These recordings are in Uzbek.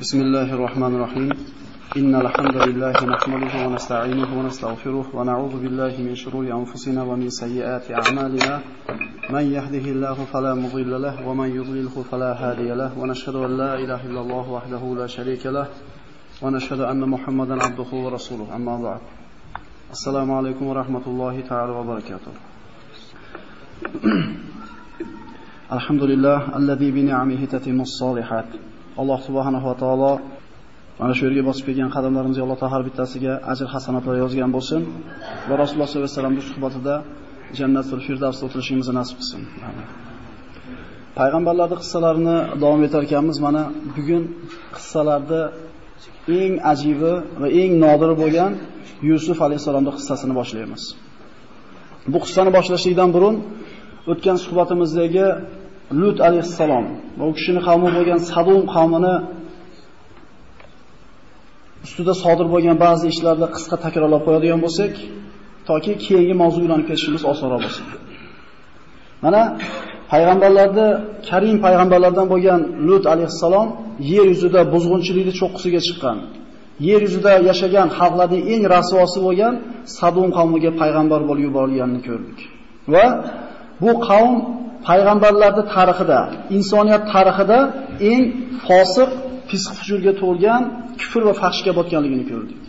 بسم الله الرحمن الرحيم. إن الحمد لله نحمده ونستعينه ونستغفره ونعوذ بالله من شرور أنفسنا ومن سيئات أعمالنا. من يهده الله فلا مضل له ومن يضلله فلا هادي له. ونشهد أن لا إله إلا الله وحده لا شريك له. ونشهد أن محمدا عبده ورسوله. أما بعد. السلام عليكم ورحمة الله تعالى وبركاته. الحمد لله الذي بنعمه تتم الصالحات. Alloh subhanahu va taolo mana shu yerga bosib kelgan qadamlarimizga Alloh taolo har bittasiga ajr hasanatlar yozgan bo'lsin va Rasululloh sollallohu alayhi vasallamning suhbatida Jannatul Firdavsda o'tirishimizni nasib qilsin. Payg'ambarlarning qissalarini davom etar ekanmiz. Mana bugun qissalarda eng ajibi va eng nodiri bo'lgan Yusuf alayhisolamning qissasini boshlaymiz. Bu qissani boshlashlikdan burun o'tgan suhbatimizdagi Lut alayhissalom va u kishini qavmi bo'lgan Sadom qavmini ustida sodir bo'lgan ba'zi ishlarni qisqa takrorlab qo'yadigan bo'lsak, toki keyingi mavzuga o'tib ketishimiz osonroq bo'lsin. Mana payg'ambarlarda Karim payg'ambarlardan bo'lgan Lut alayhissalom yer yuzida buzg'unchilikni cho'qqisiga chiqqan. Yer yuzida yashagan xalqlarning eng rasvosi bo'lgan Sadom qavmiga payg'ambar bo'lib yuborilganini ko'rdik. Va bu qavm payg'ambarlarning tarixida, insoniyat tarixida eng fosiq, fisq fujurga to'lgan, kufr va fahshga botganligini ko'rdik.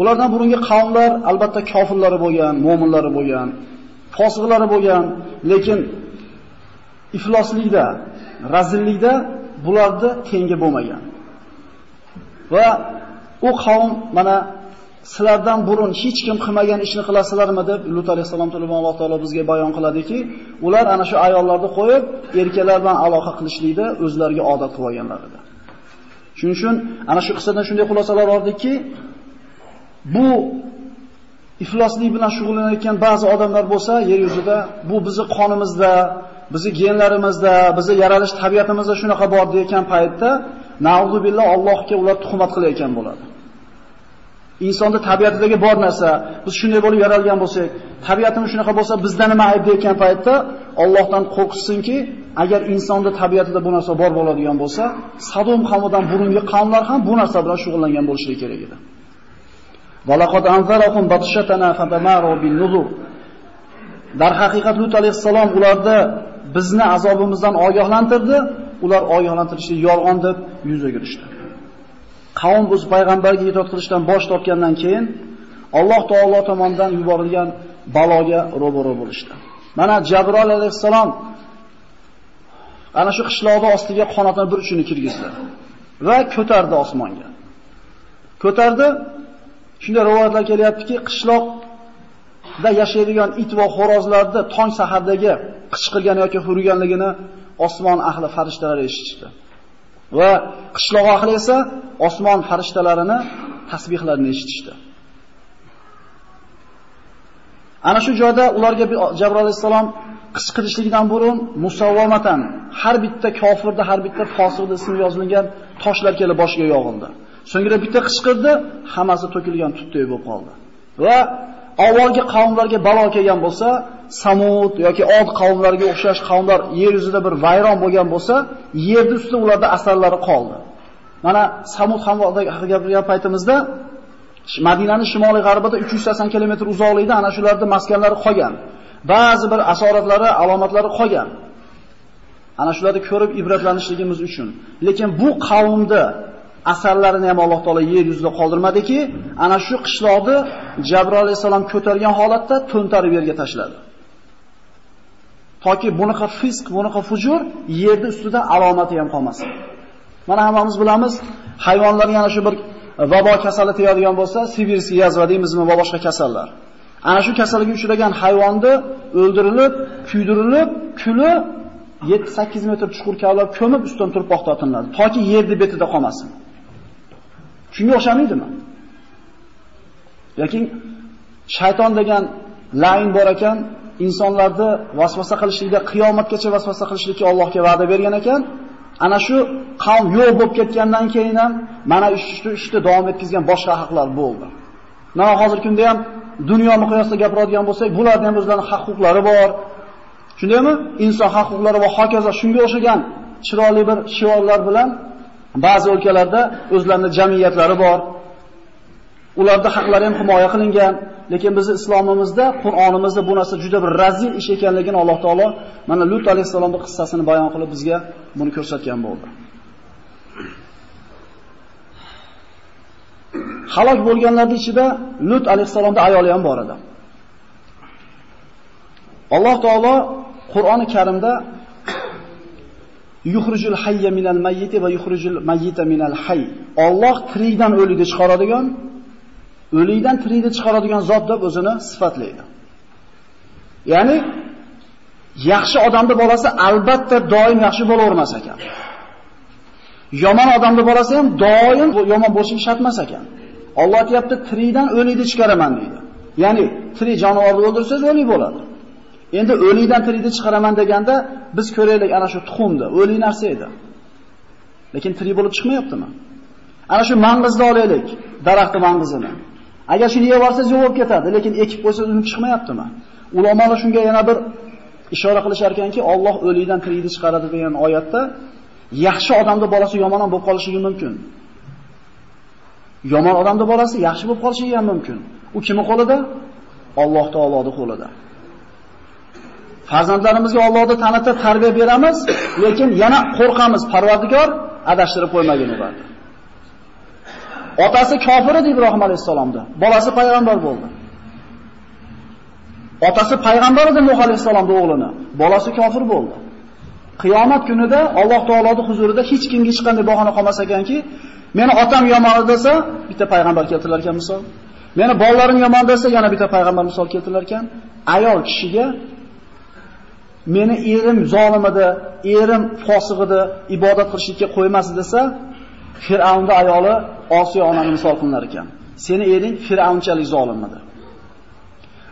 Ulardan burungi qavmlar albatta kofirlari bo'lgan, mu'minlari bo'lgan, fosiqlari bo'lgan, lekin ifloslikda, razillikda bularda tengi bo'lmagan. Va u qavm mana sizlardan burun hech kim qilmagan ishni qilasizlarmi deb Lut alayhisalom turibon Alloh taolo bizga bayon qiladiki, ular ana shu ayollarni qo'yib, erkaklar bilan aloqa qilishlikda o'zlariga odat qilib olganlar edi. Shuning uchun ana shu qissadan shunday xulosalar oldikki, bu ifloslik bilan shug'ullanayotgan ba'zi odamlar bo'lsa, yer yuzida bu bizi qonimizda, bizi genlarimizda, bizi yaralish tabiatimizda shunaqa bor degan paytda, na'udzubillah Allohga ular tuhmat qilayotgan bo'ladi. Insonda tabiatidagi bor narsa, biz shunday bo'lib yaralgan bo'lsak, tabiatimiz shunaqa bo'lsa, bizda nima ayb deyotgan paytda Allohdan qo'rqsinki, agar insonda tabiatida bu narsa bor bo'ladigan bo'lsa, Sadom qavmidan burungi qavmlar ham bu narsa bilan shug'ullangan bo'lishi kerak edi. Valaqad anzarahum batshatana fatamaru bin nuzur. Dar haqiqat Lut alayhissalom ularni bizni azobimizdan ogohlantirdi, ular ogohlantirishni yolg'on deb yuz o'girishdi. Qavm o'z payg'ambarga itoat qilishdan bosh tortgandan keyin Alloh taolo tomonidan yuborilgan baloga ro'baro bo'lishdi. Mana Jabrol alayhissalom ana shu qishloqda ostiga qanotini bir uchini kirgizdi va ko'tardi osmonga. Ko'tardi. Shunda rivoyatlar kelyaptiki, qishloqda yashaydigan it va xo'rozlarni tong sahardagi qichqirgan yoki hurganligini osmon ahli farishtalar eshitdi. Va qishloq ahli esa osmon farishtalarini tasbihlarini eshitishdi. Ana shu joyda ularga Jabroil alayhisalom qichqirishlikdan burun musavvamatan har bitta kofirda, har bitta fosiqda ismi yozilgan toshlar kelib boshiga yog'ildi. So'ngra bitta qichqirdi, hammasi to'kilgan tutdek bo'lib qoldi. Va avvalgi qavmlarga balo kelgan bo'lsa, Samud yoki Od qavmlariga o'xshash qavmlar yer yuzida bir vayron bo'lgan bo'lsa, yer ustida ularda asarlari qoldi. Mana Samud haqida gapirgan paytimizda Madinaning shimoliy g'arbida 380 kilometr uzoqlikda ana shularda maskanlari qolgan. Ba'zi bir asoratlari, alomatlari qolgan. Ana shularni ko'rib ibratlanishligimiz uchun. Lekin bu qavmda asarlarini ham Alloh taolo yer yuzida qoldirmadiki, ana shu qishloqni Jabroil alayhisalom ko'targan holatda to'ntarib yerga tashladi. Toki bunaqa fisq, bunaqa fujur yerni ustida alomati ham qolmasin. Mana hammamiz bilamiz, hayvonlarga ana shu bir vabo kasali tegadigan bo'lsa, sibirskiy yazva deymizmi va boshqa kasallar. Ana shu kasalga uchragan hayvonni o'ldirilib, kuydirilib, kuli 7-8 metr chuqur kavlab ko'mib ustidan turpoq tortiladi, toki yerni betida qolmasin. Shunga o'xshamaydimi? Yoki shayton degan lain bor ekan, insonlarni vasvasa qilishlikda qiyomatgacha vasvasa qilishlikka Allohga va'da bergan ekan. Ana shu qavm yo'q bo'lib ketgandan keyin ham mana shu ishni davom etkizgan boshqa haqlar bo'ldi. Mana hozir kunda ham dunyo miqyosida gapiradigan bo'lsak, bularning ham o'zlarining haq-huquqlari bor. Shundaymi? Inson haq-huquqlari va hokazo shunga o'xshagan chiroyli bir shiorlar bilan Ba'zi o'lkalarda o'zlarining jamiyatlari bor. Ularda haqlari ham himoya qilingan, lekin bizning islomimizda, Qur'onimizda bu narsa juda bir razil ish ekanligini Alloh taolo mana Lut alayhisolamning qissasini bayon qilib bizga buni ko'rsatgan bo'ldi. Halok bo'lganlarning ichida Lut alayhisolamning ayoli ham bor edi. Alloh taolo Qur'oni Karimda yuxrijul hayya minal mayyiti va yuxrijul mayyita minal hayy. Alloh tirikdan o'likni chiqaradigan, o'likdan tirikni chiqaradigan zot deb o'zini sifatlaydi. Ya'ni yaxshi odamning bolasi albatta doim yaxshi bo'lavermas ekan. Yomon odamning bolasi ham doim yomon bo'lishi shart emas ekan. Alloh aytayapti, tirikdan o'likni chiqaraman deydi. Ya'ni tirik jonivorni o'ldirsangiz o'lik bo'ladi. Endi o'likdan tirikni chiqaraman deganda biz ko'raylik ana shu tuxumni, o'lik narsa edi. Lekin tirik bo'lib chiqmayaptimi? Ana shu mangizni olaylik, daraxtni mangizini. Agar shuni yeb olsangiz yo'q ketadi, lekin ekib qo'ysangiz unib chiqmayaptimi? Ulamolar shunga yana bir ishora qilishar ekanki, Alloh o'likdan tirikni chiqaradi degan oyatda yaxshi odamning bolasi yomon ham bo'lib qolishi mumkin. Yomon odamning bolasi yaxshi bo'lib qolishi ham mumkin. U kimning qo'lida? Alloh taoloning qo'lida. Farzandlarimizga Allohni tanitib tarbiya beramiz, lekin yana qo'rqamiz, Parvardigor adashtirib qo'ymagin ularni. Otasi kofir edi Ibrohim alayhisalomda, bolasi payg'ambar bo'ldi. Otasi payg'ambar edi Nuh alayhisalomda o'g'lini, bolasi kofir bo'ldi. Qiyomat kunida Alloh taoloning huzurida hech kimga hech qanday bahona qolmas ekanki, meni otam yomon desa, bitta payg'ambar keltirilar ekan misol. Meni bolalarim yomon desa, yana bitta payg'ambar misol keltirilar ekan. Ayol kishiga meni erim zolim edi, erim fosiq edi, ibodat qilishga qo'ymas desa, Fir'avnning ayoli Osiyo onani misol qilinar ekan. Seni ering Fir'avnchalik zolim edi.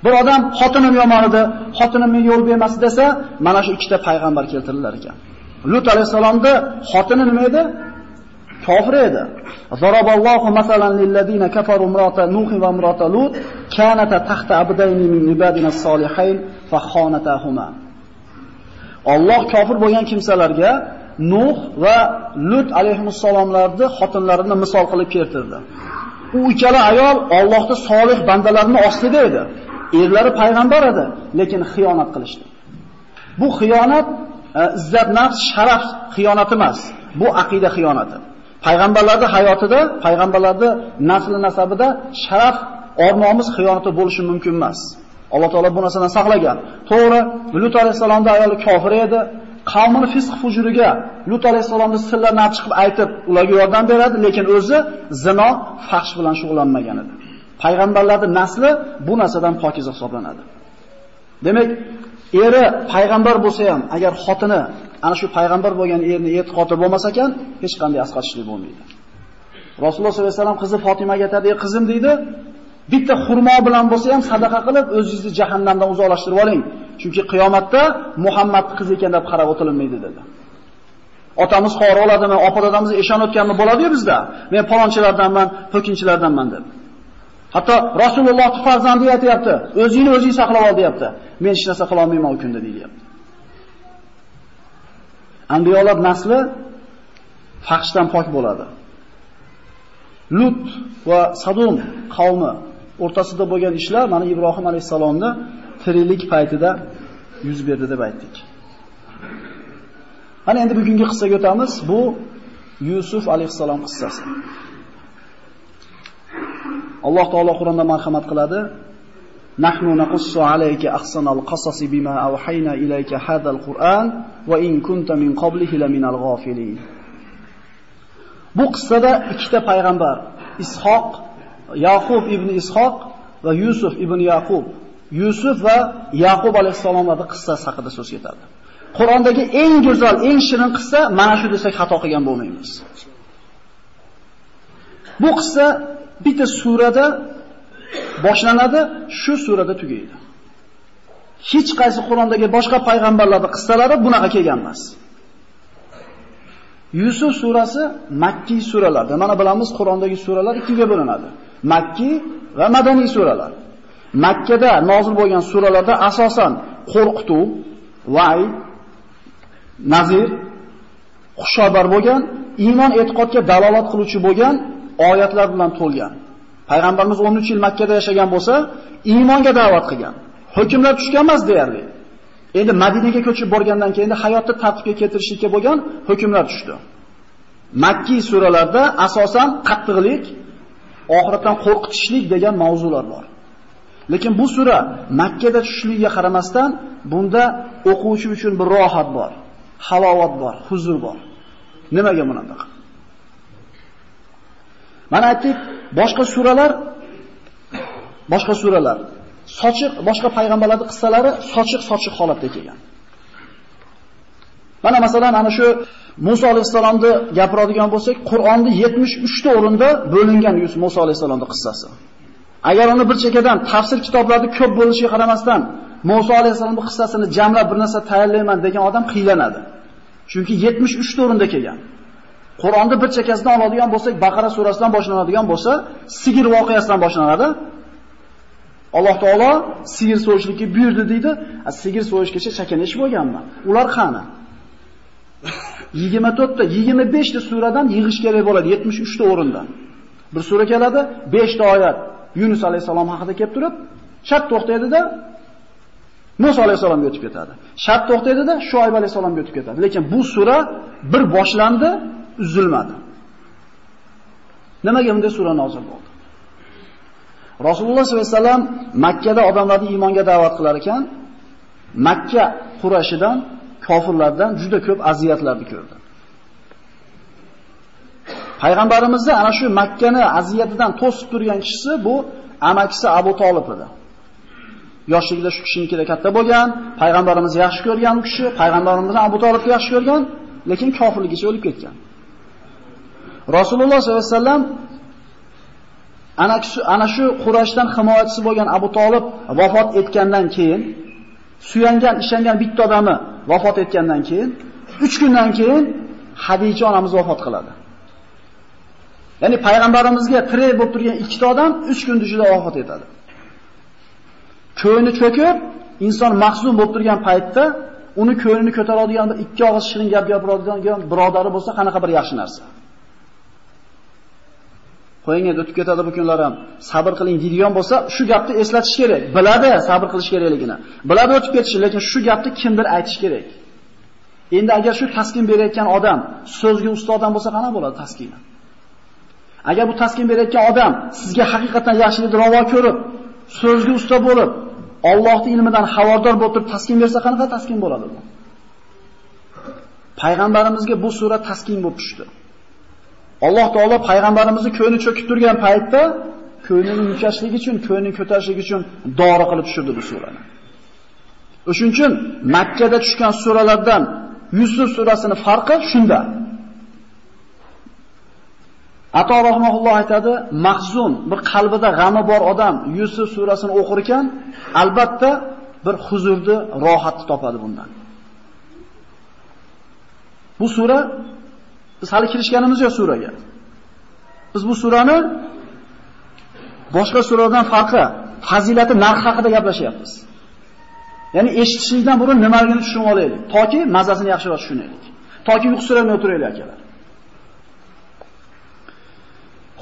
Bir odam xotinim yomon edi, xotinim menga yo'l bermas desa, mana shu ikkita payg'ambar keltirilar ekan. Lut alayhisalomda xotini nima edi? Kofir edi. Zaraballohu masalan lillazina kafaru imrata Nuh va imrata Lut kanata tahta abdayni min ibadina solihayn fa khonatahuma. Alloh kofir bo'lgan kimsalarga Nuh va Lut alayhissalomlarni xotinlarini misol qilib keltirdi. U ikkala ayol Allohning solih bandalarining ostida edi. Erlari payg'ambar edi, lekin xiyonat qilishdi. Bu xiyonat e, izzat nafs, sharaf xiyonati emas. Bu aqida xiyonati. Payg'ambarlarda hayotida, payg'ambarlarda nasli nasabida sharaf, or-nomus xiyonati bo'lishi mumkin emas. Alloh taolo bu narsadan saqlagan. To'g'ri, Lut alayhisalomning ayoli kofir edi. Qavmini fisq fujuriga Lut alayhisalomning sirlarini olib chiqib aytib, ularga yordam beradi, lekin o'zi zino, fahsh bilan shug'ullanmagan edi. Payg'ambarlarning nasli bu narsadan pokiza hisoblanadi. Demak, eri payg'ambar bo'lsa ham, agar xotini ana shu payg'ambar bo'lgan erni e'tiqodi bo'lmasa ekan, hech qanday asqatishlik bo'lmaydi. Rasululloh sollallohu alayhi vasallam qizi Fotimaga aytadi, "Qizim" deydi, bitta xurmo bilan bo'lsa ham sadaqa qilib o'zingizni jahannamdan uzoqlashtirib oling. Chunki qiyomatda Muhammad qiz ekan deb qarab o'tilmaydi dedi. Otamiz xori oladimi, opa dadamiz eshon o'tganmi bo'ladi-yu bizda. Men palonchilardanman, po'kinchilardanman deb. Hatto Rasululloh farzandi aytayapti, o'zingni o'zing saqlab ol deyapti. Men hech narsa qila olmayman u kunda deyapti. Anbiyolar nasli faxshdan pok bo'ladi. Lut va Sadum qavmi o'rtasida bo'lgan ishlar mana Ibrohim alayhisalomni tiriklik paytida yuz berdi deb aytdik. Ana endi bugungi qissaga o'tamiz. Bu Yusuf alayhisalom qissasi. Alloh taolo Qur'onda marhamat qiladi. Nahnu naqussu alayka ahsanal qasasi bima awhayna ilayka hadzal Qur'an va in kunta min qablihi laminal ghafilin. Bu qissada ikkita payg'ambar, Ishoq, Yaqub ibn Ishoq va Yusuf ibn Yaqub, Yusuf va Yaqub alayhisolamlarning qissasi haqida so'z ketadi. Qur'ondagi eng go'zal, eng shirin qissa mana shu desak xato qilgan bo'lmaymiz. Bu qissa bitta surada boshlanadi, shu surada tugaydi. Hech qaysi Qur'ondagi boshqa payg'ambarlarning qissalari bunaqa kelgan emas. Yusuf surasi Makki suralarda. Mana bilamiz Qur'ondagi suralar ikkiga bo'linadi. Makki va madaniy suralar. Makkada nozil bo'lgan suralarda asosan qo'rqituv, vay, nazir, xushobar bo'lgan iymon e'tiqodga dalolat qiluvchi bo'lgan oyatlar bilan to'lgan. Payg'ambarimiz 13 yil Makkada yashagan bo'lsa, iymonga da'vat qilgan. Hukmlar tushgan emas deyarli. Endi Madinaga ko'chib borgandan keyin hayotni tartibga keltirishga bo'lgan hukmlar tushdi. Makki suralarda asosan qattiqlik, oxiratdan qo'rqitishlik degan mavzular bor. Lekin bu sura Makkada tushishligiga qaramasdan, bunda o'quvchi uchun bir rohat bor, halovat bor, huzur bor. Nimaga bunaqa? Mana aytdik, boshqa suralar boshqa suralar sochiq boshqa payg'ambarlarning qissalari sochiq-sochiq holatda kelgan. Mana masalan ana shu Musa alayhisalomni gapiradigan bo'lsak, Qur'onda 73 ta o'rinda bo'lingan Musa alayhisalomning qissasi. Agar uni bir chekadan tafsir kitoblarida ko'p bo'lishiga qaramasdan Musa alayhisalomning qissasini jamlab bir narsa tayyorlayman degan odam qiylanadi. Chunki 73 ta o'rinda kelgan. Qur'onda bir chekasidan oladigan bo'lsak, Baqara surasidan boshlanadigan bo'lsa, sigir voqeasidan boshlanadi. Alloh taolo sigir so'yishlikka buyurdi deydi. Sigir so'yishgacha chakanish bo'lganmi? Ular qani? 24 ta, 25 ta suradan yig'ish kerak bo'ladi 73 ta o'rindan. Bir sura keladi, 5 ta oyat Yunus alayhisalom haqida kelib turib, shart to'xtaydida Musa alayhisalomga o'tib ketadi. Shart to'xtaydida Shuayb alayhisalomga o'tib ketadi. Lekin bu sura bir boshlandi, uzilmadi. Nimaga bunday sura nozil bo'ldi? Rasululloh sollallohu alayhi vasallam Makka da odamlarni iymonga da'vat qilar ekan, Makka Qurashidan, kofirlardan juda ko'p aziyatlarni ko'rdi. Payg'ambarimizni ana shu Makkani aziyatidan to'sib turgan kishisi bu amakisi Abu Talib edi. Yoshligida shu kishinikida katta bo'lgan, payg'ambarimizni yaxshi ko'rgan kishi, payg'ambarimizdan Abu Talibni yaxshi ko'rgan, lekin kofirligicha o'lib ketgan. Rasululloh sollallohu alayhi vasallam ana shu ana shu Qurayshdan himoyachisi bo'lgan Abu Talib vafot etgandan keyin suyangan, ishangan bitta odami vafot etgandan keyin 3 kundan keyin Hadija onamiz vafot qiladi. Ya'ni payg'ambarimizga tirik bo'lib turgan ikkita odam 3 kun ichida vafot etadi. Ko'ngli cho'kib, inson mahzun bo'lib turgan paytda uni ko'nglini ko'taradigan bir ikki og'iz shirin gap gapiradigan birodari bo'lsa, qanaqa bir yaxshi narsa. Qo'ying endi o'tib ketadi bu kunlar ham. Sabr qiling deydigan bo'lsa, shu gapni eslatish kerak. Biladi sabr qilish kerakligini. Biladi o'tib ketishi, lekin shu gapni kimdir aytish kerak. Endi agar shu taskin berayotgan odam so'zga usta odam bo'lsa, qana bo'ladi taskini? Agar bu taskin berayotgan odam sizga haqiqatan yaxshilikni ravo ko'rib, so'zga usta bo'lib, Allohning ilmidan xabardor bo'lib turib taskin bersa, qanaqa taskin bo'ladi bu? Payg'ambarimizga bu sura taskin bo'lib tushdi. Alloh taolo payg'ambarimizni ko'ni cho'kib turgan paytda ko'nini yumshashligi uchun, ko'nini ko'tarishligi uchun dori qilib tushirdi bu surani. O'shuning uchun Makka da tushgan suralardan Yusuf surasini farqi shunda. Ato rahmohulloh aytadi, mahzun, bir qalbida g'ami bor odam Yusuf surasini o'qir ekan, albatta bir huzurni, rohatni topadi bundan. Bu sura biz hali kirishganimiz yo'q suraga. Biz bu surani boshqa suralardan farqi, fazilati, narx haqida gaplashyapmiz. Ya'ni eshitishlikdan burun nimaligini tushunib olaylik, toki mazasini yaxshiroq tushunaylik. Toki uyqusiramay o'tiraylik akalar.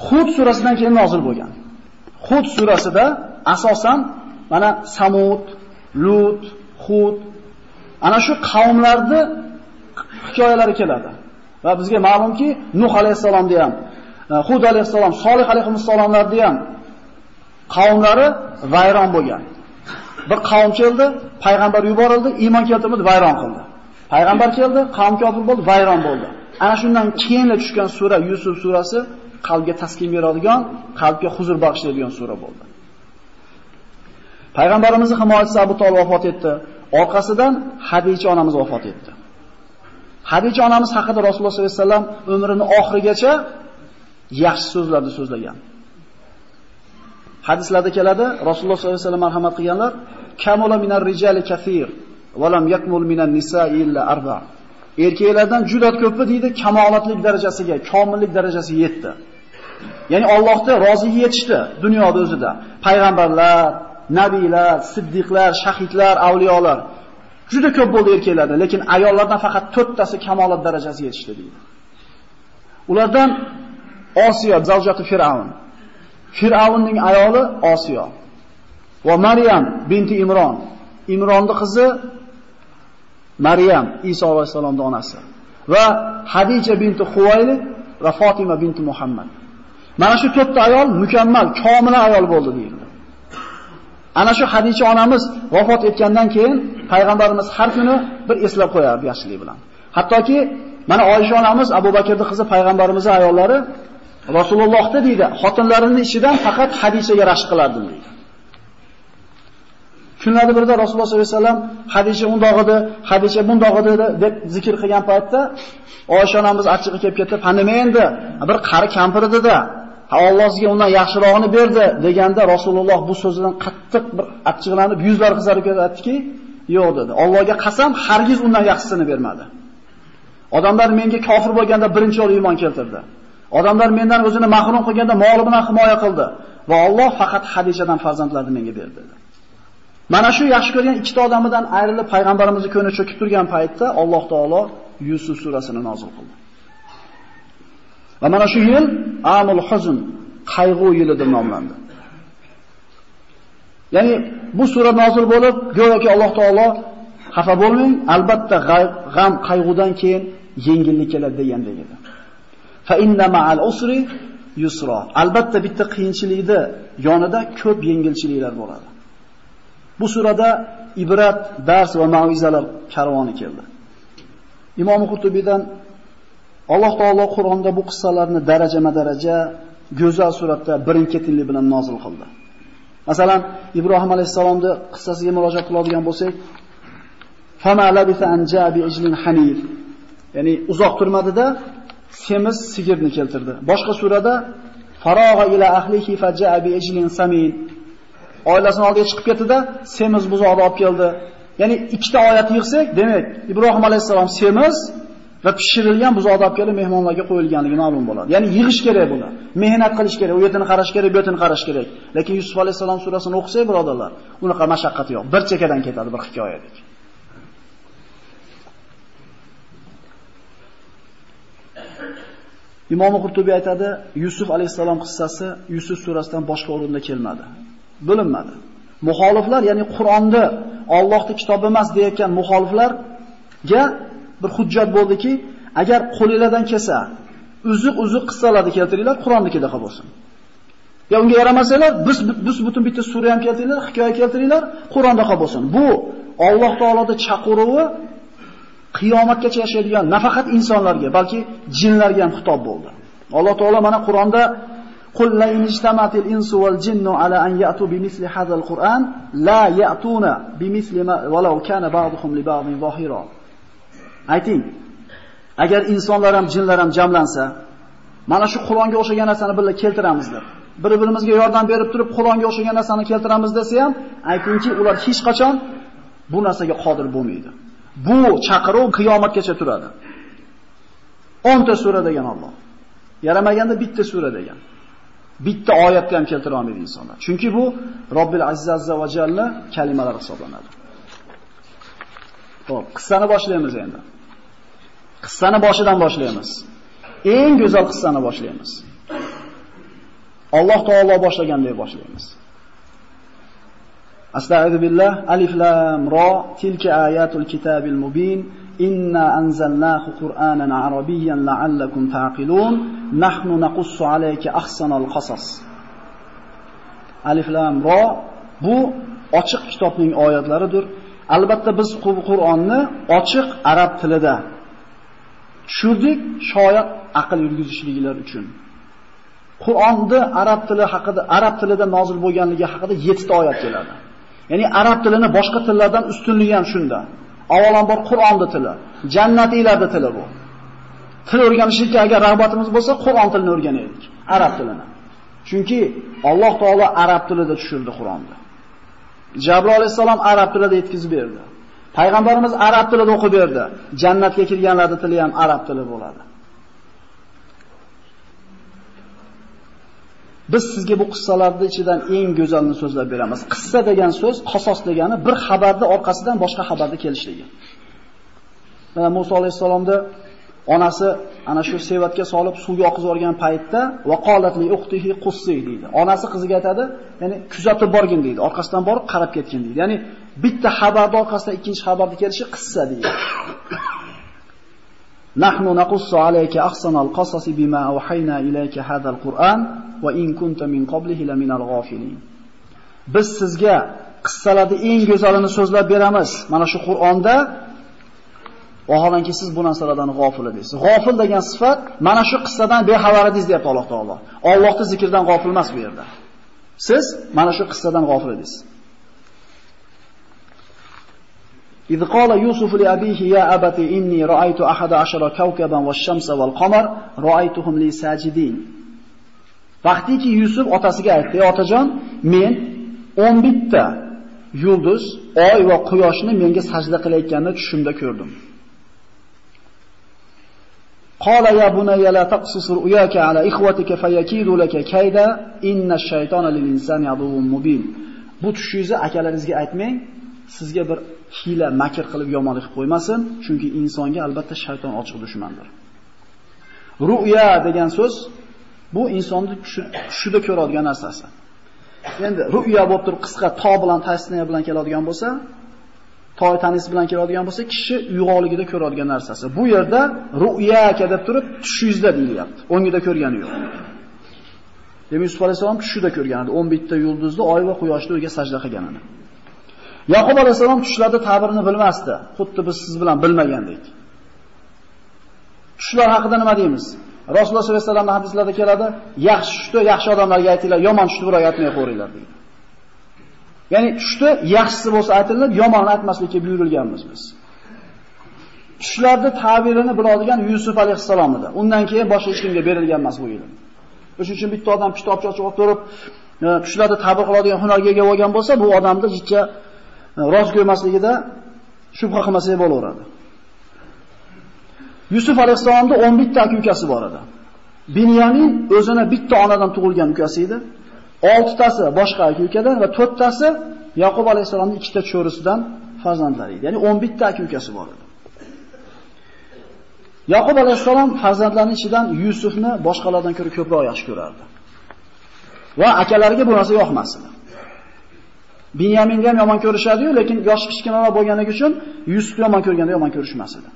Hud surasidan keyin nozil bo'lgan. Hud surasida asosan mana Samud, Lut, Hud ana shu qavmlarni hikoyalari keladi. Va bizga ma'lumki, Nuh alayhisalomni ham, e, Hud alayhisalom, Solih alayhisalomlarni ham qavmlari vayron bo'lgan. Bir qavm keldi, payg'ambar yuborildi, iymon keltirmadi, vayron qildi. Payg'ambar keldi, qavm kofir bo'ldi, vayron bo'ldi. Ana shundan keyinla tushgan sura Yusuf surasi qalbga taskin beradigan, qalbga huzur bag'ishlaydigan sura bo'ldi. Payg'ambarimizning himoyachisi Abu Talib vafot etdi. Orqasidan Hadija onamiz vafot etdi. Hadija onamiz haqida Rasululloh sollallohu alayhi vasallam umrining oxirigacha yaxshi so'zlarni so'zlagan. Hadislarda keladi, Rasululloh sollallohu alayhi vasallam marhamat qilganlar, kamula minar rijali kathir va lam yakmul minan nisa'i illa arba. Erkaklardan juda ko'pi deydi, kamolatlik darajasiga, komillik darajasiga yetdi. Ya'ni Allohga roziga yetishdi dunyoda o'zida. Payg'ambarlar, nabiylar, siddiqlar, shahidlar, avliyolar juda ko'p bo'ldi erkaklarda, lekin ayollardan faqat 4 tasi kamolat darajasiga yetishdi deydi. Ulardan Osiyo zavjati Fir'avn. Fir'avnning ayoli Osiyo. Va Maryam binti Imron. Imronning qizi Maryam, Iso alayhisolamning onasi. Va Hadija binti Huvayli va Fatima binti Muhammad. Mana shu to'rtta ayol mukammal, komila ayol bo'ldi deydi. Ana shu Hadija onamiz vafot etgandan keyin payg'ambarimiz har kuni bir eslab qo'yardi yaxshilik bilan. Hattoki mana Oyisha onamiz Abu Bakrning qizi payg'ambarimizning ayollari Rasulullohda deydi, xotinlarining ichidan faqat Hadijaga rashq qilardim deydi. Kunlarda birida Rasululloh sollallohu alayhi vasallam Hadisha undoq edi, Hadisha bundoq edi deb zikr qilgan paytda Oyisha onamiz achchig'i kelib ketdi. "Ha endi? Bir qari kampir edi-da. Ha Alloh sizga undan yaxshirog'ini berdi" deganda Rasululloh bu so'zidan qattiq bir achchiqlanib, yuzlari qizarib ketdiki, "Yo'q" dedi. Allohga qasam, hargiz undan yaxshisini bermadi. Odamlar menga kofir bo'lganda birinchi o'rin iymon keltirdi. Odamlar mendan o'zini mahrum qilganda moli bilan himoya qildi va Alloh faqat Hadijadan farzandlarni menga berdi dedi. Mana shu yaxshi ko'rgan ikkita odamidan ayrilib payg'ambarimizni ko'ni cho'kib turgan paytda Alloh taolo Yusuf surasini nozil qildi. Va mana shu yil Amul Huzn, qayg'u yili deb nomlandi. Ya'ni bu sura nozil bo'lib, go'yoki Alloh taolo xafa bo'lmang, albatta g'am, qayg'udan keyin yengillik keladi degandek edi. Fa inna ma'al usri yusra. Albatta bitta qiyinchilikda yonida ko'p yengilchiliklar bo'ladi. Bu surada ibrat, dars va ma'vizalar karvoni keldi. Imom Qurtubiydan Alloh taolo Qur'onda bu qissalarni darajama-daraja go'zal suratda birin-ketinlik bilan nozil qildi. Masalan, Ibrohim alayhisalomning qissasiga murojaat qiladigan bo'lsak, fama labisa an jabi ijlin hanif. Ya'ni uzoq turmadida semiz sigirni keltirdi. Boshqa surada farog'a ila ahlihi faja'a bi ijlin samin. Oilasini oldiga chiqib ketdi-da, semiz buzoqni olib keldi. Ya'ni ikkita oyat yig'sak, demak, Ibrohim alayhisalom semiz va pishirilgan buzoqni olib kelib mehmonlarga qo'yilganligi ma'lum bo'ladi. Ya'ni yig'ish kerak buni. Mehnat qilish kerak, u yerdan qarash kerak, bu yerdan qarash kerak. Lekin Yusuf alayhisalom surasini o'qisak, birodarlar, unaqa mashaqqat yo'q. Bir chekadan ketadi bir hikoyadek. Imom Qurtubiy aytadi, Yusuf alayhisalom qissasi Yusuf surasidan boshqa o'rinda kelmadi. Bo'linmadi. Muxoliflar, ya'ni Qur'onni Allohning kitobi emas deyotgan muxoliflarga bir hujjat bo'ldiki, agar qo'lingizdan kelsa, uzuq-uzuq qissalarni keltiringlar, Qur'onnikida bo'lsin. Ya unga yaramasanglar, biz biz butun bitta sura ham keltiringlar, hikoya keltiringlar, Qur'onda bo'lsin. Bu Alloh taoloning chaqiruvi qiyomatgacha yashaydigan nafaqat insonlarga, balki jinlarga ham xitob bo'ldi. Alloh taolo mana Qur'onda Qul la inijtamatil insu wal jinnu ala an ya'tu bimisli hadzal Qur'an la ya'tuna bimisli ma walau kana ba'dhum li ba'dhin zahira. Ayting, agar insonlar ham jinlar ham jamlansa, mana shu Qur'onga o'xshagan narsani birga keltiramiz deb. Bir-birimizga yordam berib turib Qur'onga o'xshagan narsani keltiramiz desa ham, aytingki, ular hech qachon bu narsaga qodir bo'lmaydi. Bu chaqiruv qiyomatgacha turadi. 10 ta sura degan Alloh. Yaramaganda bitta sura degan. Bitta oyatni ham keltira olmaydi insonlar. Chunki bu Robbil Azza va Jalla kalimalari hisoblanadi. Xo'p, qissani boshlaymiz endi. Qissani boshidan boshlaymiz. Eng go'zal qissani boshlaymiz. Alloh taolo boshlagandek boshlaymiz. Astagfiru billah. Alif lam ro tilka ayatul kitabil mubin. Inna anzalnahu Qur'anan arabiyyan la'allakum taqilun. Nahnu naqussu alayka ahsanal qasas. Alif lam ro bu ochiq kitobning oyatlaridir. Albatta biz Qur'onni ochiq arab tilida tushirdik, shoyat aql yurgizishliklar uchun. Qur'onda arab tili haqida, arab tilida nozil bo'lganligi haqida 7 ta oyat keladi. Ya'ni arab tilini boshqa tillardan ustunligi ham shunda. Avvalambor Qur'onda tili, jannatiylarda tili bu. Til o'rganishga agar rag'batimiz bo'lsa, Qur'on tilini o'rganaylik, arab tilini. Chunki Alloh taolo arab tilida tushirdi Qur'onni. Jabroil alayhisalom arab tilida yetkazib berdi. Payg'ambarimiz arab tilida o'qib berdi. Jannatga kirganlarning tili ham arab tili bo'ladi. Biz sizga bu qissalarning ichidan eng go'zalini so'zlab beramiz. Qissa degan so'z, qasos degani bir xabarni orqasidan boshqa xabarni kelishligi. Mana Musa alayhisalomda onasi ana shu sevatga solib suvga oqizib yuborgan paytda vaqolatli uqtihi qussi deydi. Onasi qiziga aytadi, ya'ni kuzatib borgin deydi. Orqasidan borib qarab ketgin deydi. Ya'ni bitta xabarda orqasidan ikkinchi xabarni kelishi qissa deydi. Nahnu naqussu alayka ahsanal qasasi bima awhayna ilayka hadzal Qur'an va in kunta min qablihi laminal ghafilin. Biz sizga qissalarni eng go'zalini so'zlab beramiz. Mana shu Qur'onda vaholanki siz bu narsalardan g'ofil edingiz. G'ofil degan sifat mana shu qissadan bexabar edingiz deyapti Alloh taolo. Allohning zikrdan g'ofil emas bu yerda. Siz mana shu qissadan g'ofil edingiz. إذ قال يوسف لأبيه يا أبت إني رأيت أحد عشر كوكبا والشمس والقمر رأيتهم لي ساجدين Vaqtiki Yusuf otasiga aytdi, "Ey otajon, men 11 ta yulduz, oy va quyoshni menga sajda qilayotganini tushimda ko'rdim." Qala ya bunayya la taqsus ru'yaka ala ikhwatika fayakidu laka kayda inna ash-shaytona lil insani aduwwun mubin. Bu tushingizni akalaringizga aytmang, sizga bir hiyla, makr qilib yomonlik qilib qo'ymasin, chunki insonga albatta shayton ochiq dushmandir. Ru'ya degan so'z bu insonni tushida ko'radigan narsasi. Endi ru'ya bo'lib turib qisqa to bilan tasniya bilan keladigan bo'lsa, toy tanis bilan keladigan bo'lsa, kishi uyg'oqligida ko'radigan narsasi. Bu yerda ru'ya deb turib tushingizda deyilyapti. O'ngida ko'rgani yo'q. Demak, Yusuf alayhisalom tushida ko'rgan edi. 11 ta yulduzni, oy va quyoshni o'ziga sajda qilganini. Yaqub alayhisalom tushlarda ta'birini bilmasdi. Xuddi biz siz bilan bilmagandek. Tushlar haqida nima deymiz? Rasululloh sollallohu alayhi vasallam hadislarda keladi, yaxshi tushda yaxshi odamlarga aytinglar, yomon tushdi birovga aytmay qo'yinglar deydi. Ya'ni tushdi yaxshisi bo'lsa aytilib, yomonni aytmaslikka buyurilganmiz biz. Tushlarda ta'birini biladigan Yusuf alayhissalom edi. Undan keyin boshqa hech kimga berilgan emas bu ilm. Shuning uchun bitta odam kitobcha ochib o'tirib, e, tushlarda ta'bir qiladigan hunarga ega bo'lgan bo'lsa, bu odamda jicha e, rost ko'rmasligida shubha qilmasak bo'laveradi. Yusuf alayhisalomda 11 ta ukasi bor edi. Binyamin o'zini bitta onadan tug'ilgan ukasi edi. Oltitasi boshqa aka ukadan va to'rttasi Yaqub alayhisolamning ikkita cho'risidan farzandlari edi. Ya'ni 11 ta aka ukasi bor edi. Yaqub alayhissalom farzandlarining ichidan Yusufni boshqalardan ko'ra ko'proq yaxshi ko'rardi. Va akalariga bu narsa yoqmasdi. Binyaminni ham yomon ko'rishadi-yu, lekin yosh kichkinaroq bo'lganligi uchun Yusufni yomon ko'rganda yomon ko'rishmas edi.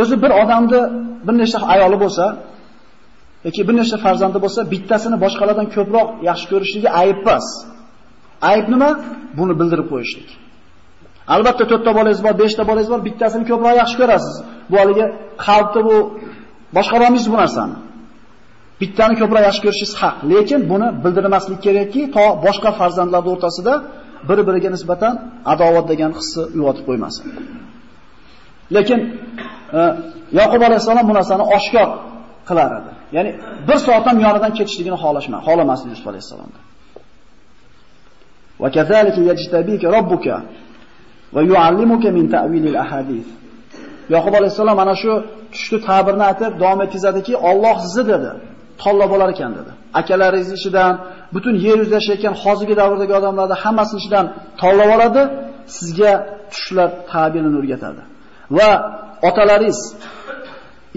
O'zi bir odamni bir nechta ayoli bo'lsa, yoki bir nechta farzandi bo'lsa, bittasini boshqalardan ko'proq yaxshi ko'rishligi ayb emas. Ayb nima? Buni bildirib qo'yishlik. Albatta 4 ta bolangiz bor, 5 ta bolangiz bor, bittasini ko'proq yaxshi ko'rasiz. Bu haliga qalbda bu boshqarolmaysiz bu narsani. Bittani ko'proq yaxshi ko'rishingiz haq, lekin buni bildirmaslik kerakki, to boshqa farzandlar o'rtasida bir-biriga nisbatan adovat degan hissi uyg'otib qo'ymasin. Lekin e, Yaqub alayhisalom bu narsani oshkor qilar edi. Ya'ni bir soat ham yonidan ketishligini xohlashma, xohlamasdi Yusuf alayhisalomda. Va kazalika yajtabika robbuka va yuallimuka min ta'wilil ahadith. Yaqub alayhisalom mana shu tushdi ta'birni aytib davom etkazadiki, Alloh sizni dedi, tanlab olar ekan dedi. Akalaringiz ichidan, butun yer yuzida yashayotgan hozirgi davrdagi odamlarni hammasini ichidan tanlab oladi, sizga tushlar ta'birini o'rgatadi. Va otalaringiz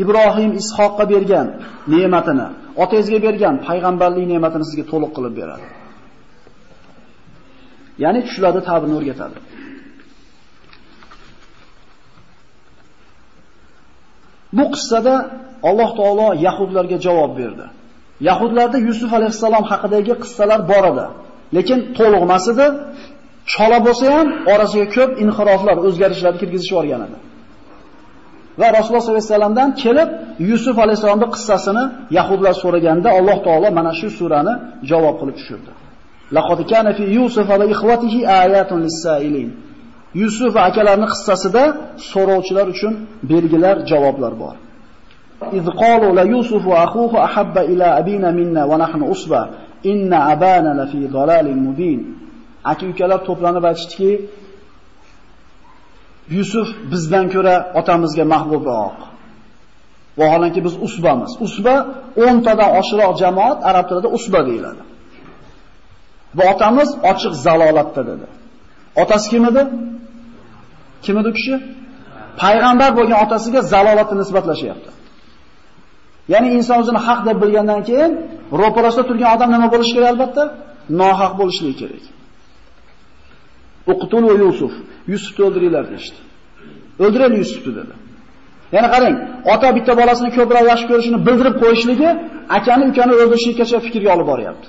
Ibrohim Ishoqqa bergan ne'matini, otangizga bergan payg'ambarlik ne'matini sizga to'liq qilib beradi. Ya'ni tushlarda ta'birni o'rgatadi. Bu qissada Alloh taolo yahudlarga javob berdi. Yahudlarda Yusuf alayhisalom haqidagi qissalar bor edi, lekin to'liq emas edi. Chola bo'lsa ham orasiga ko'p inhiroflar, o'zgarishlar kirgizishib yuborgan edi. va Rasululloh sollallohu alayhi vasallamdan kelib Yusuf alayhisolamning qissasini yahudlar so'raganda Alloh taolo mana shu surani javob qilib tushirdi. Laqad kana fi Yusuf va ikhwatihi ayatun lis-sailin. Yusuf va akalarining qissasida so'rovchilar uchun belgilar, javoblar bor. إذ قالوا ليوسف وأخوه أحب إلى أبينا منا ونحن أصبع إن أبانا لفي ضلال مبين aka ukalar to'planib aytishdiki Yusuf bizdan ko'ra otamizga mahbubroq. Vaholanki biz usbamiz. Usba 10 tadan oshiroq jamoat arab tilida usba deyiladi. Bu otamiz ochiq zalolatda dedi. Otasi kim edi? Kim edi kishi? payg'ambar bo'lgan otasiga zalolatni nisbatlashyapti. Ya'ni inson o'zini haq deb bilgandan keyin ro'parasida turgan odam nima bo'lishi kerak albatta? Nohaq bo'lishligi kerak. Uqtulu Yusuf. Yusufni o'ldiringlar deshti. O'ldiraylik Yusufni dedi. Yana qarang, ota bitta bolasini ko'proq yaxshi ko'rishini bildirib qo'yishligi akani ukani o'ldirishgacha fikrga olib boryapti.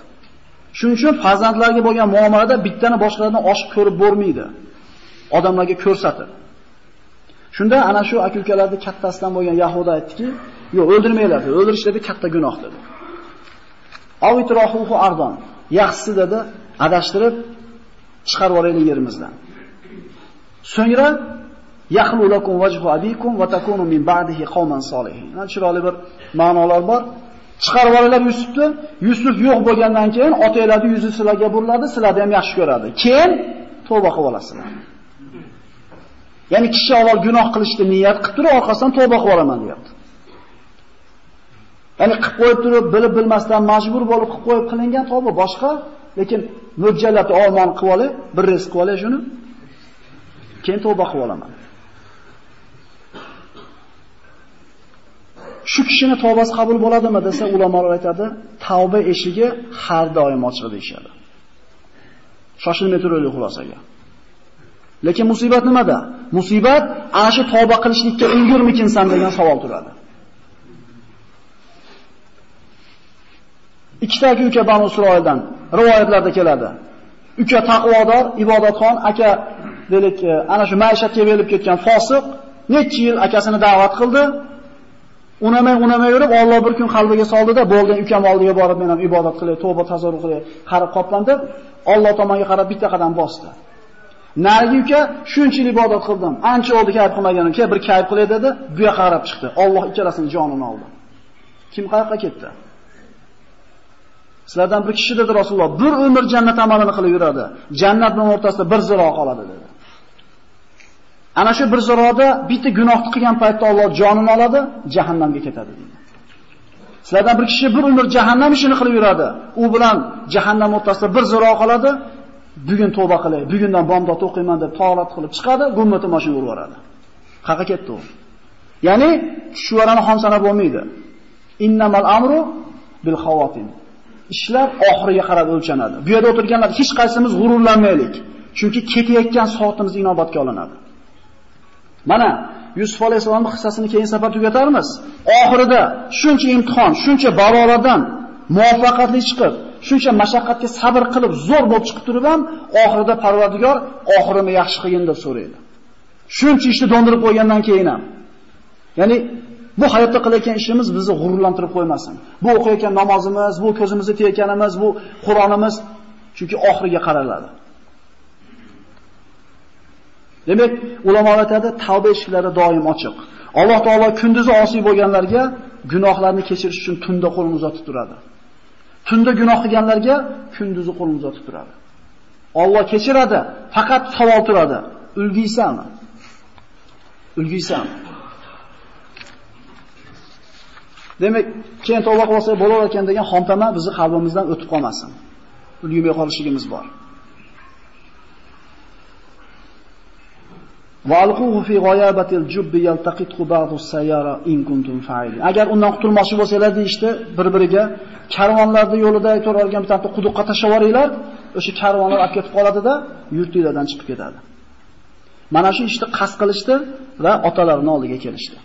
Shuning uchun farzandlarga bo'lgan muomalada bittani boshqalardan oshib ko'rib bo'lmaydi. Odamlarga ko'rsatib. Shunda ana shu aka-ukalarni kattasidan bo'lgan Yahuda aytdiki, "Yo'q, o'ldirmanglar" o'ldirishlarda O'ldirish katta gunoh dedi. Avitrohu ardon. Yaxshisi dedi, adashtirib chiqarib olaylik yerimizdan. So'ngra yahlu lakum wajhu abikum va takunu min ba'dihi qauman solihin. Mana chiroyli bir ma'nolar bor. Chiqarib olinglar Yusufni. Yusuf yo'q bo'lgandan keyin otanglarni yuzi sizlarga buriladi, sizlarni ham yaxshi ko'radi. Keyin tavba qilib olasizlar. Ya'ni kishi avval gunoh qilishni niyat qilib turib, orqasidan tavba qilib olaman deyapti. Ya'ni qilib qo'yib turib, bilib bilmasdan majbur bo'lib qilib qo'yib qilingan tavba boshqa, lekin mo'ljallab olmon qilib olib, bir rizq qilib olay shuni keyin tavba qilib olaman. Shu kishini tavbasi qabul bo'ladimi desa, ulamolar aytadi, tavba eshigi har doim ochiq deyshadi. Shoshilmay turaylik xulosaga. Lekin musibat nimada? Musibat ana shu tavba qilishlikka ulgurmikinsan degan savol turadi. Ikkita uka Banu Isroildan rivoyatlarda keladi. Uka taqvodor, ibodatxon, aka delik e, ana shu maishatga berilib ketgan fosiq necha yil akasini da'vat qildi. Unamay unamay yurib, Alloh bir kun qalbiga soldida, bo'ldi, ukam oldiga borib men ham ibodat qilay, tavba tazarru qilay, qarab qopman deb Alloh tomonga qarab bitta qadam bosdi. Narigi uka shuncha ibodat qildim. Ancha oldi kayf qilmaganim, ke bir kayf qilay dedi, bu yoqqa qarab chiqdi. Alloh ikkalasini jonini oldi. Kim qayoqqa ketdi? Sizlardan bir kishi dedi Rasululloh, bir umr jannat amalini qilib yuradi. Jannat bilan o'rtasida bir ziro qoladi dedi. Ana shu bir ziroda bitta gunohni qilgan paytda Alloh jonini oladi, jahannamga ketadi dedi. Sizlardan bir kishi bir umr jahannam ishini qilib yuradi. U bilan jahannam o'rtasida bir ziro qoladi. Bugun tavba qilay, bugundan bomdod o'qiyman deb to'g'rat qilib chiqadi, gummati mashina urib yuboradi. Qaqa ketdi u. Ya'ni tushvarani xom sanab bo'lmaydi. Innamal amru bil xawatim. Ishlar oxiriga qarab o'lchanadi. Bu yerda o'tirganlar hech qaysimiz g'ururlanmaylik. Chunki ketayotgan soatimiz inobatga olinadi. Mana Yusuf alayhisolamning hissasini keyin safar tugatarmiz. Oxirida shuncha imtihon, shuncha balolardan muvaffaqiyatli chiqib, shuncha mashaqqatga sabr qilib, zo'r bo'lib chiqib turib ham oxirida Parvardigor oxirini yaxshi qilgin deb so'raydi. Shuncha ishni dondirib qo'ygandan keyin ham. Ya'ni Bu hayotda qilayotgan ishimiz bizni g'ururlantirib qo'ymasin. Bu o'qiyotgan namozimiz, bu ko'zimizni tiyayotganimiz, bu Qur'onimiz chunki oxiriga qaraladi. Demak, ulamolar aytadi, tavba eshiklari doim ochiq. Alloh taolo kunduzi osiy bo'lganlarga gunohlarni kechirish uchun tunda qo'lini uzatib turadi. Tunda gunoh qilganlarga kunduzi qo'lini uzatib turadi. Alloh kechiradi, faqat savol turadi. Ulgiysanmi? Ulgiysanmi? Demak, keyin tavba qilsak bo'lar ekan degan xomtama bizni qalbimizdan o'tib qolmasin. Ulgumay qolishligimiz bor. Valquhu fi g'oyabatil jubbi yaltaqithu ba'du sayyara in kuntum fa'ilin. Agar undan qutulmoqchi bo'lsalar deyishdi, bir-biriga karvonlarda yo'lida aytib olgan bitta quduqqa tashlab yuboringlar, o'sha karvonlar olib ketib qoladida, yurtinglardan chiqib ketadi. Mana shu ishni qasd qilishdi va otalarining oldiga kelishdi.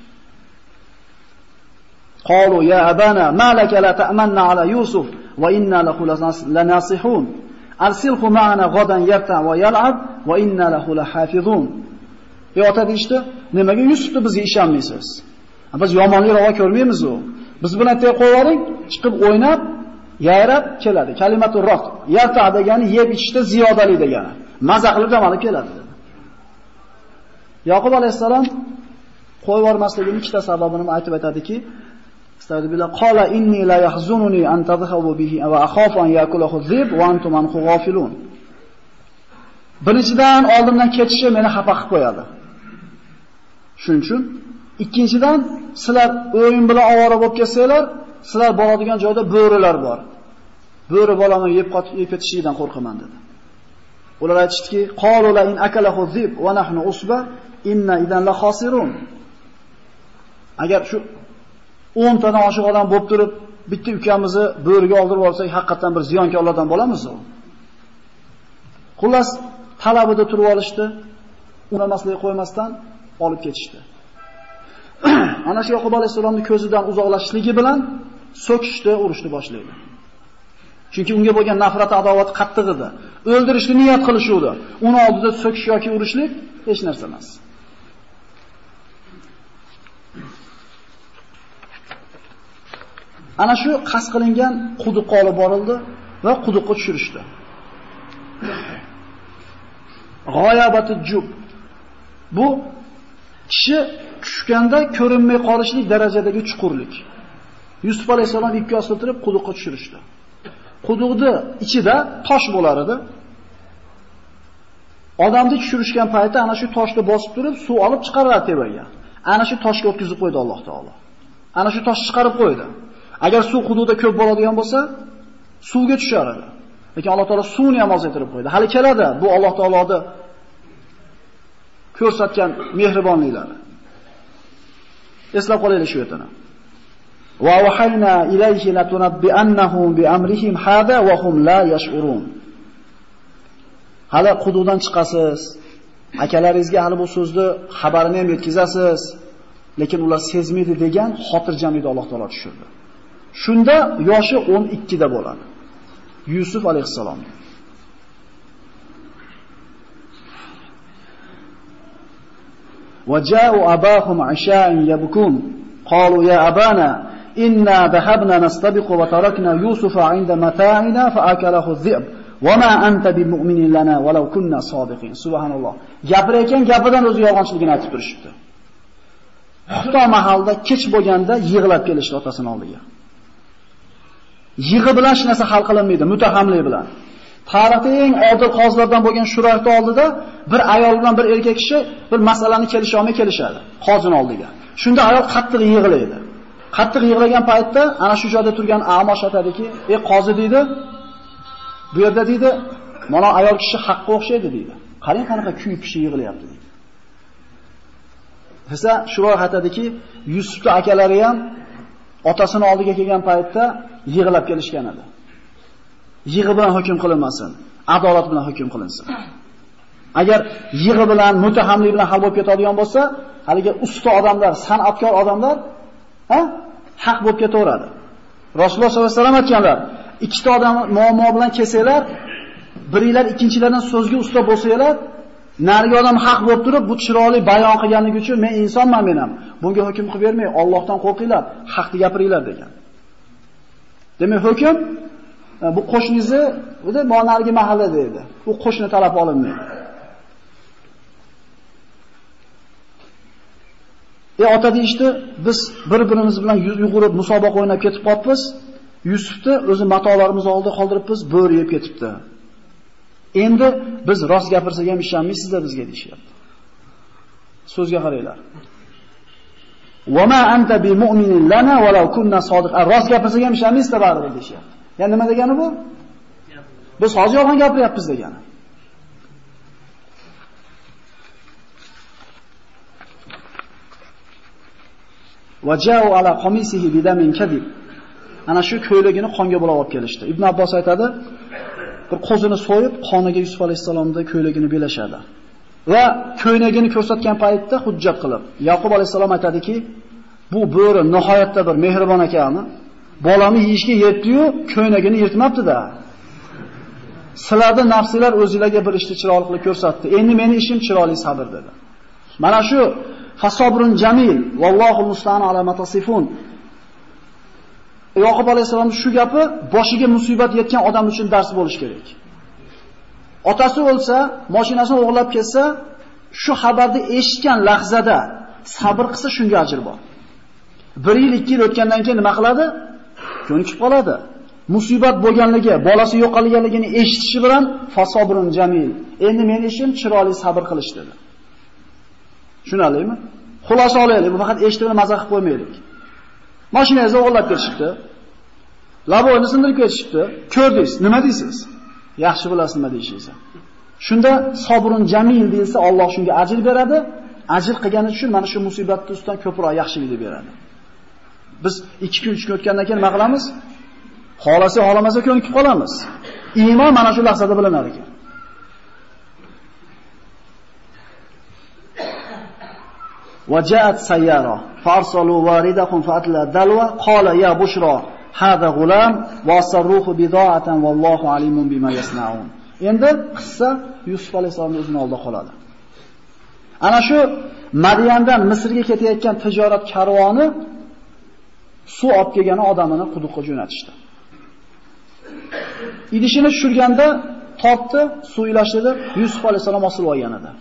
قالوا يا أبانا ما لك لا تأمنا على يوسف وإنا له لناصحون أرسله معنا غدا يرتع ويلعب وإنا له لحافظون Ey ota deyishdi, nimaga Yusufni bizga ishonmaysiz? Biz yomonlik ravo ko'rmaymiz u. Biz bilan tey qo'ying, chiqib o'ynab, yayrab keladi. Kalimatu roq. Yarta degani yeb ichishda ziyodali degani. Maza qilib dam olib keladi dedi. Yaqub alayhisalom qo'yib yubormasligining ikkita sababini aytib aytadiki, Astagfirullah qala inni la yahzununi an tadhhabu bihi wa akhafu an yakulahu dhib wa antum anhu ghafilun. Birinchidan oldimdan ketishi meni xafa qilib qo'yadi. Shuning uchun ikkinchidan sizlar o'yin bilan ovora bo'lib kelsanglar, sizlar boradigan joyda bo'rilar bor. Bo'ri bolani yeb yeb ketishidan qo'rqaman dedi. Ular aytishdiki, qalu la in akalahu dhib wa nahnu usba inna idan la khasirun. Agar shu 10 tadan oshiq odam bo'lib turib, bitta ukamizni bo'riga oldirib olsak, haqiqatan bir ziyonkorlardan bo'lamiz u. Xullas, talabida turib olishdi, unamaslik qo'ymasdan olib ketishdi. Ana shu Yaqub alayhisolamning ko'zidan uzoqlashishligi bilan so'kishdi, urushni boshlaydi. Chunki unga bo'lgan nafrat, adovat qattiq edi. O'ldirishni niyat qilishuvdi. Uni oldida so'kish yoki urishlik hech narsa emas. Ana shu qas qilingan quduqqa olib borildi va quduqqa tushirishdi. G'oyabatu jub. Bu kishi tushganda ko'rinmay qolishlik darajadagi chuqurlik. Yusuf alayhisalom ikki osilib turib quduqqa tushirishdi. Quduqni ichida tosh bo'lar edi. Odamni tushirishgan paytda ana shu toshni bosib turib, suv olib chiqaradi tevaga. Ana shu toshga o'tkazib qo'ydi Alloh taolo. Ana shu toshni chiqarib qo'ydi. Agar suv hududda ko'p bo'ladigan bo'lsa, suvga tushar edi. Lekin Alloh taolo suvni ham ozaytirib qo'ydi. Hali keladi bu Alloh taoloning ko'rsatgan mehribonliklari. Eslab qolaylik shu yerdan. Va wahayna ilayhi latunabbi'annahum bi amrihim hada wa hum la yash'urun. Hali quduqdan chiqasiz. Akalaringizga hali bu so'zni xabarini ham yetkazasiz. Lekin ular sezmaydi degan xotirjamlikni Alloh taolo tushirdi. Shunda yoshi 12 da bo'ladi. Yusuf alayhisalom. وجاءوا أباهم عشاء يبكون قالوا يا أبانا إنا ذهبنا نستبق وتركنا يوسف عند متاعنا فأكله الذئب وما أنت بمؤمن لنا ولو كنا صادقين سبحان الله gapirayotgan gapidan o'zi yolg'onchiligini aytib turishibdi. Xufto mahalda kech bo'lganda yig'lab kelishdi otasining oldiga. Yig'i bilan hech narsa hal qilinmaydi, mutahamlik bilan. Tarixda eng odil qozilardan bo'lgan Shurayhni oldida bir ayol bilan bir erkak kishi bir masalani kelisha olmay kelishadi, qozining oldiga. Shunda ayol qattiq yig'laydi. Qattiq yig'lagan paytda ana shu joyda turgan Amosh aytadiki, "Ey qozi" deydi. Bu yerda deydi, "Mana ayol kishi haqqa o'xshaydi" deydi. Qarang qanaqa kuyib kishi yig'layapti deydi. Esa Shurayh aytadiki, Yusufning akalari ham otasini oldiga kelgan paytda yig'ilab kelishgan edi. Yig'i bilan hukm qilinmasin, adolat bilan hukm qilinsin. Agar yig'i bilan, mutahammil bilan hal bo'lib ketadigan bo'lsa, haligi usta odamlar, san'atkor odamlar, ha? Haq bo'lib ketaveradi. Rasululloh sollallohu alayhi vasallam aytganlar, ikkita odam muammo bilan kelsanglar, biringlar ikkinchilardan so'zga usta bo'lsanglar, narigi odam haq bo'lib turib, bu chiroyli bayon qilganligi uchun men insonman men ham. Bunga hukm qilib bermay, Allohdan qo'rqinglar, haqni gapiringlar degan. Demak, hukm e, bu qo'shningizni, o'zi monargi mahalla dedi. U qo'shni talab olinmaydi. E ota deyishdi, biz bir-birimiz bilan yugurib musobaqa o'ynab ketib qolibmiz. Yusufni o'zi matolarimiz oldi qoldiribmiz, bo'ri yeb ketibdi. Endi biz rost gapirsak ham ishonmaysizlar bizga deyishyapti. So'zga qaranglar. وَمَا anta bi mu'minin lana walau kunna sodiq." Rost gapirsak ham ishonmaysizlar baribir deyishyapti. Ya nima degani bu? Biz hozir yolg'on gapiryapmiz degani. Vaja'u ala qamisihi bidamin kadib. Ana shu ko'ylagini qonga bulab olib kelishdi. Ibn Abbos aytadi, bir qo'zini so'yib, qoniga Yusuf alayhisalomda ko'ylagini belashadi. Va ko'ynagini ko'rsatgan paytda hujjat qilib, Yaqub alayhisalom aytadiki, bu bo'ri nihoyatda bir mehribon ekanmi? Bolamni yeyishga yetdi-yu, ko'ynagini yirtmabdi-da. Sizlarda nafslar o'zingizlarga bir ishni chiroyli ko'rsatdi. Endi meni ishim chiroyli sabr dedi. Mana shu fasobrun jamil vallohu musta'an ala matasifun. Yoqub alayhisalom shu gapi boshiga musibat yetgan odam uchun dars bo'lish kerak. Otasi o'lsa, mashinasini o'g'irlab ketsa, shu xabarni eshitgan lahzada sabr qilsa shunga ajr bor. 1 yil, 2 yil o'tgandan keyin nima qiladi? Ko'nikib qoladi. Musibat bo'lganligi, bolasi yo'qolganligini eshitishi bilan fasobrun jamil. Endi men ishim chiroyli sabr qilish dedi. Tushunarlimi? Xulosa olaylik, bu faqat eshitib mazah qilib qo'ymaylik. Mashinangizni o'g'irlab ketishibdi. Laboyni sindirib ketishibdi. Ko'rdingiz, nima deysiz? Yaxshi bilasiz nima deyishingizni. Shunda sobrun jamil deyilsa, Alloh shunga ajr beradi. ajr qilgani uchun mana shu musibatni ustidan ko'proq yaxshilikni beradi. Biz 2 kun 3 kun o'tgandan keyin nima qilamiz? Xolasa, xohlamasa ko'nikib qolamiz. Iymon mana shu lahzada bilinar ekan. وجاءت سيارة فأرسلوا واردهم فأتلى دلوة قال يا بشرى hada g'ulam va sarruhu bidoatan vallohu alimun bima yasnaun. Endi qissa Yusuf alayhisolamning o'zini oldida qoladi. Ana shu Madiyandan Misrga ketayotgan tijorat karvoni suv olib kelgan odamini quduqqa jo'natishdi. Idishini tushirganda tortdi, suv ilashdi, Yusuf alayhisolam osilib olgan edi.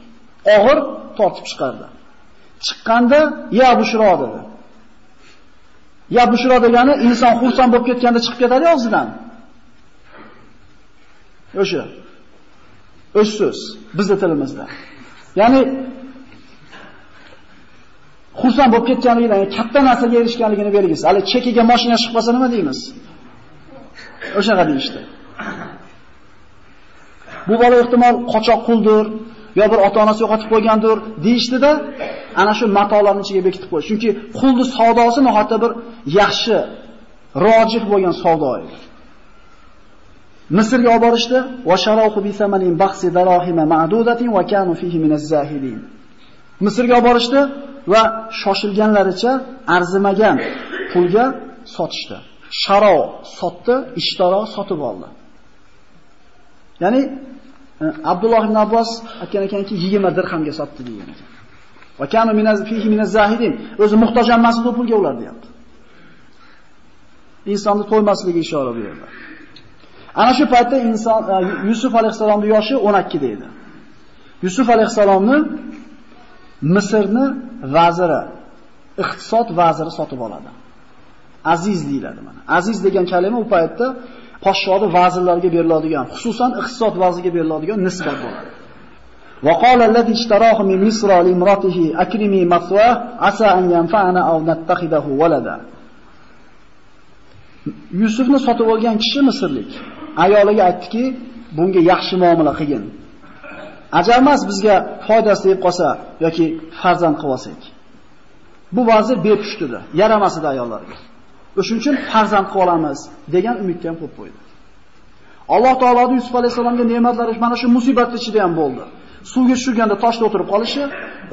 Og'ir tortib chiqardi. Chiqqanda ya bushro dedi. Ya bushro degani inson xursand bo'lib ketganda chiqib ketadi og'zidan. O'sha. O'z so'z bizning tilimizda. Ya'ni xursand bo'lib ketganligidan, katta narsaga erishganligini belgisi. Hali chekiga mashina chiqmasa nima deymiz? O'shaqa deyishdi. Bu bola ehtimol qochoq quldir, yo bir ota-onasi yo'qotib qo'ygandir deyishdida, ana shu matolarni ichiga bekitib qo'yish. Chunki xuldi savdosi nihoyatda bir yaxshi, rojih bo'lgan savdo edi. Misrga olib borishdi va sharohu bi samanin baxsi darohima ma'dudatin va kanu fihi min az-zahidin. Misrga olib borishdi va shoshilganlaricha arzimagan pulga sotishdi. Sharo sotdi, ishtaro sotib oldi. Ya'ni Abdulloh ibn Abbos aytgan ekanki 20 dirhamga sotdi degan ekan. Va kanu minaz fihi minaz zahidin. O'zi muhtoj emas bu pulga ular deyapti. Insonni to'ymasligi ishora bu yerda. Ana shu paytda inson e, Yusuf alayhisalomning yoshi 12 deydi. Yusuf alayhisalomni Misrni vaziri, iqtisod vaziri sotib oladi. Aziz deyiladi mana. Aziz degan kalima u paytda podshohning vazirlarga beriladigan, xususan iqtisod vaziriga beriladigan nisbat bo'ladi. وقال الذي اشتراه من مصر لامرأته أكرمي مثواه عسى أن ينفعنا أو نتخذه ولدا Yusufni sotib olgan kishi Misrlik. Ayoliga aytdiki, bunga yaxshi muomala qilgin. Ajab emas bizga foydasi deb qolsa yoki farzand qilib olsak. Bu vazir bepushtidir, yaramas edi ayollarga. O'shuning uchun farzand qilib olamiz degan umidga ham qo'yib qo'ydi. Alloh taoloning Yusuf alayhisolamga ne'matlari mana shu musibat ichida ham bo'ldi. Suvga tushganda toshda o'tirib qolishi,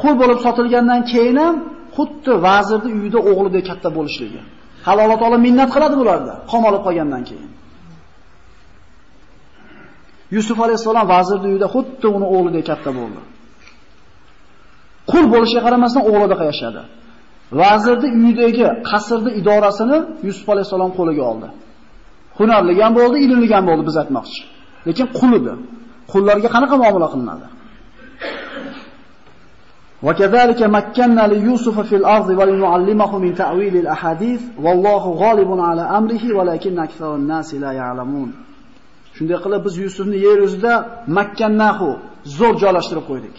qul bo'lib sotilgandan keyin ham xuddi vazirning uyida o'g'lidek katta bo'lishligi. Hali Alloh taolo minnat qiladi bularda, qamalib qolgandan keyin. Yusuf alayhisalom vazirning uyida xuddi uni o'g'lidek katta bo'ldi. Qul bo'lishiga qaramasdan o'g'lidek yashadi. Vazirning uyidagi qasrni idorasini Yusuf alayhisalom qo'liga oldi. Hunarli ham bo'ldi, ilmli ham bo'ldi biz aytmoqchi. Lekin qul edi. Qullarga qanaqa muomala qilinadi? وكذلك مكنا ليوسف في الأرض ولنعلمه من تأويل الأحاديث والله غالب على أمره ولكن أكثر الناس لا يعلمون Shunday qilib biz Yusufni yer yuzida makkannahu zo'r joylashtirib qo'ydik.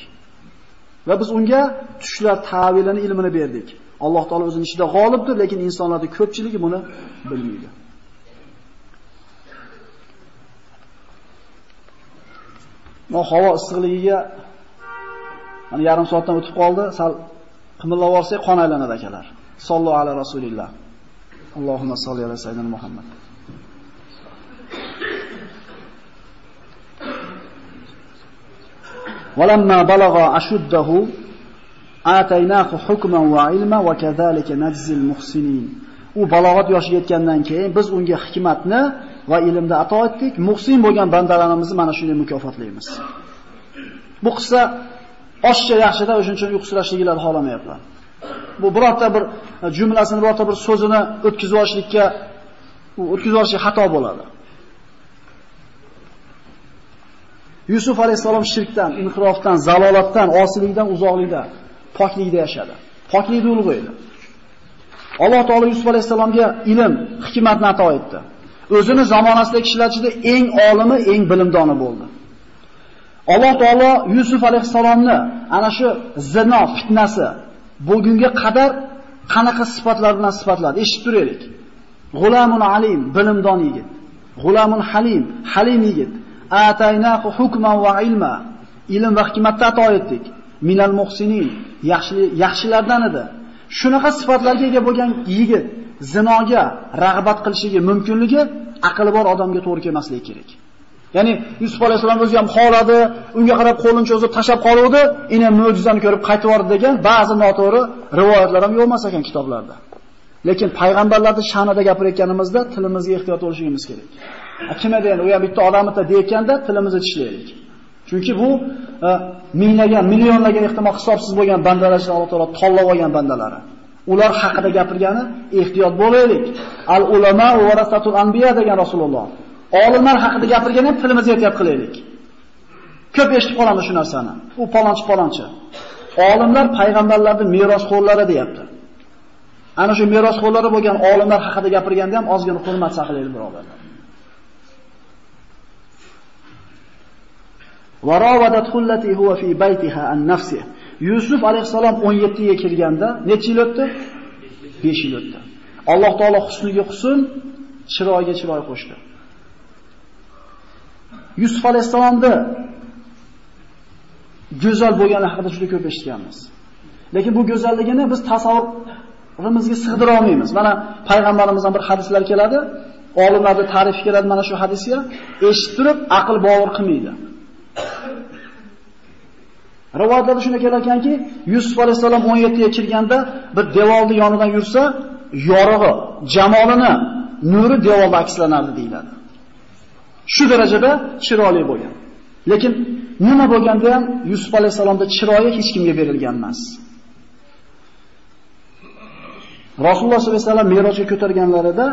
Va biz unga tushlar ta'vilini ilmini berdik. Alloh taolo o'zining ichida g'olibdir, lekin insonlarning ko'pchiligi buni bilmaydi. Mo havo issiqligiga mana yarim soatdan o'tib qoldi, sal qimillab olsak qon aylanadi akalar. Sallallohu ala rasulillah. Allohumma solli ala sayyidina Muhammad. Walamma balagha ashuddahu ataynahu hukman va ilma va kazalika najzil muhsinin. U balog'at yoshiga yetgandan keyin biz unga hikmatni va ilmni ato etdik. Muhsin bo'lgan bandalarimizni mana shunday mukofotlaymiz. Bu qissa oshcha yaxshida o'shuning uchun uyqusirashligini xohlamayapman Bu birorta bir jumlasini, birorta bir so'zini o'tkazib yuborishlikka o'tkazib olishi xato bo'ladi. Yusuf alayhissalom shirkdan, inhirofdan zalolatdan, osiylikdan uzoqlikdan poklikda yashadi. Poklikni ulug' edi. Alloh taolo Yusuf alayhisalomga ilm, hikmatni ato etdi. O'zini zamonasidagi kishilar ichida eng olimi, eng bilimdoni bo'ldi. Alloh taolo Yusuf alayhisalomni ana shu zino fitnasi bugunga qadar qanaqa sifatlar bilan sifatladi? Eshitib turaylik. G'ulamun alim, bilimdon yigit. G'ulamun halim, halim yigit. Ataynahu hukman va ilma. Ilm va hikmatni ato etdik. Minal muhsinin, yaxshi yaxshilardan edi. Shunaqa sifatlarga ega bo'lgan yigit zinoga rag'bat qilishiga mumkinligi aqli bor odamga to'g'ri kelmasligi kerak. Ya'ni Yusuf alayhisalom o'zi ham xoladi, unga qarab qo'lini cho'zib tashab qoluvdi, ina mo'jizani ko'rib qaytib bordi degan ba'zi noto'g'ri rivoyatlar ham yo'q emas ekan kitoblarda. Lekin payg'ambarlarning sha'nida gapirayotganimizda tilimizga ehtiyot bo'lishimiz kerak. Kim edi endi u ham bitta odamita deyotganda tilimizni tishlaylik. Chunki bu e, minglagan, millionlagan ehtimol hisobsiz bo'lgan bandalar Alloh taolo tanlab olgan bandalari. Ular haqida gapirgani ehtiyot bo'laylik. Al ulama va anbiya degan Rasululloh. Olimlar haqida gapirgani ham tilimizga ehtiyot qilaylik. Ko'p eshitib qolamiz shu narsani. U palonchi palonchi. Olimlar payg'ambarlarning merosxo'rlari deyapti. Ana shu merosxo'rlari bo'lgan olimlar haqida gapirganda ham ozgina hurmat saqlaylik, birodarlar. Varovadat xullati huwa fi baytiha an nafsi. Yusuf alayhisalom 17 ga kirganda necha yil o'tdi? 5 yil o'tdi. Alloh taolo husniga husn, chiroyiga chiroy qo'shdi. Yusuf alayhisalomni go'zal bo'lgani haqida juda ko'p eshitganmiz. Lekin bu go'zalligini biz tasavvurimizga sig'dira olmaymiz. Mana payg'ambarimizdan bir hadislar keladi, olimlarning ta'rifi keladi mana shu hadisga, eshitib turib aql bovar qilmaydi. Rivoyatlarda shunday kelar ekanki, Yusuf alayhisalom 17 ga kirganda bir devorning yonidan yursa, yorug'i, jamolini, nuri devorda akslanardi deyiladi. Shu darajada chiroyli bo'lgan. Lekin nima bo'lganda ham Yusuf alayhisalomda chiroyi hech kimga berilgan emas. Rasululloh sollallohu alayhi vasallam Merojga ko'targanlarida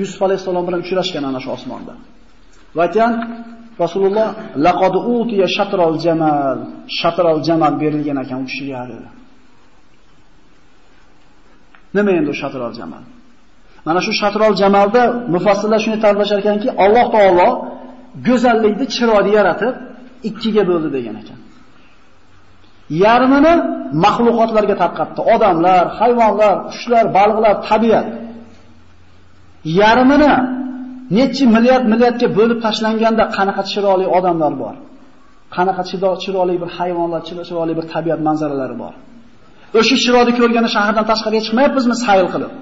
Yusuf alayhisalom bilan uchrashgan ana shu osmonda. Va aytgan Rasululloh laqad utiya shatral jamal, shatral jamal berilgan ekan u kishiga dedi. Nima endi shatral jamal? Mana shu shatral jamalda mufassirlar shuni ta'riflashar ekanki, Alloh taolo go'zallikni chiroyli yaratib ikkiga bo'ldi degan ekan. Yarmini mahluqotlarga tarqatdi. Odamlar, hayvonlar, qushlar, baliqlar, tabiat. Yarmini nechi milliard milliardga bo'lib tashlanganda qanaqa chiroyli odamlar bor. Qanaqa chiroyli bir hayvonlar, chiroyli bir tabiat manzaralari bor. O'sha chiroyli ko'rgani shahardan tashqariga chiqmayapmizmi sayl qilib?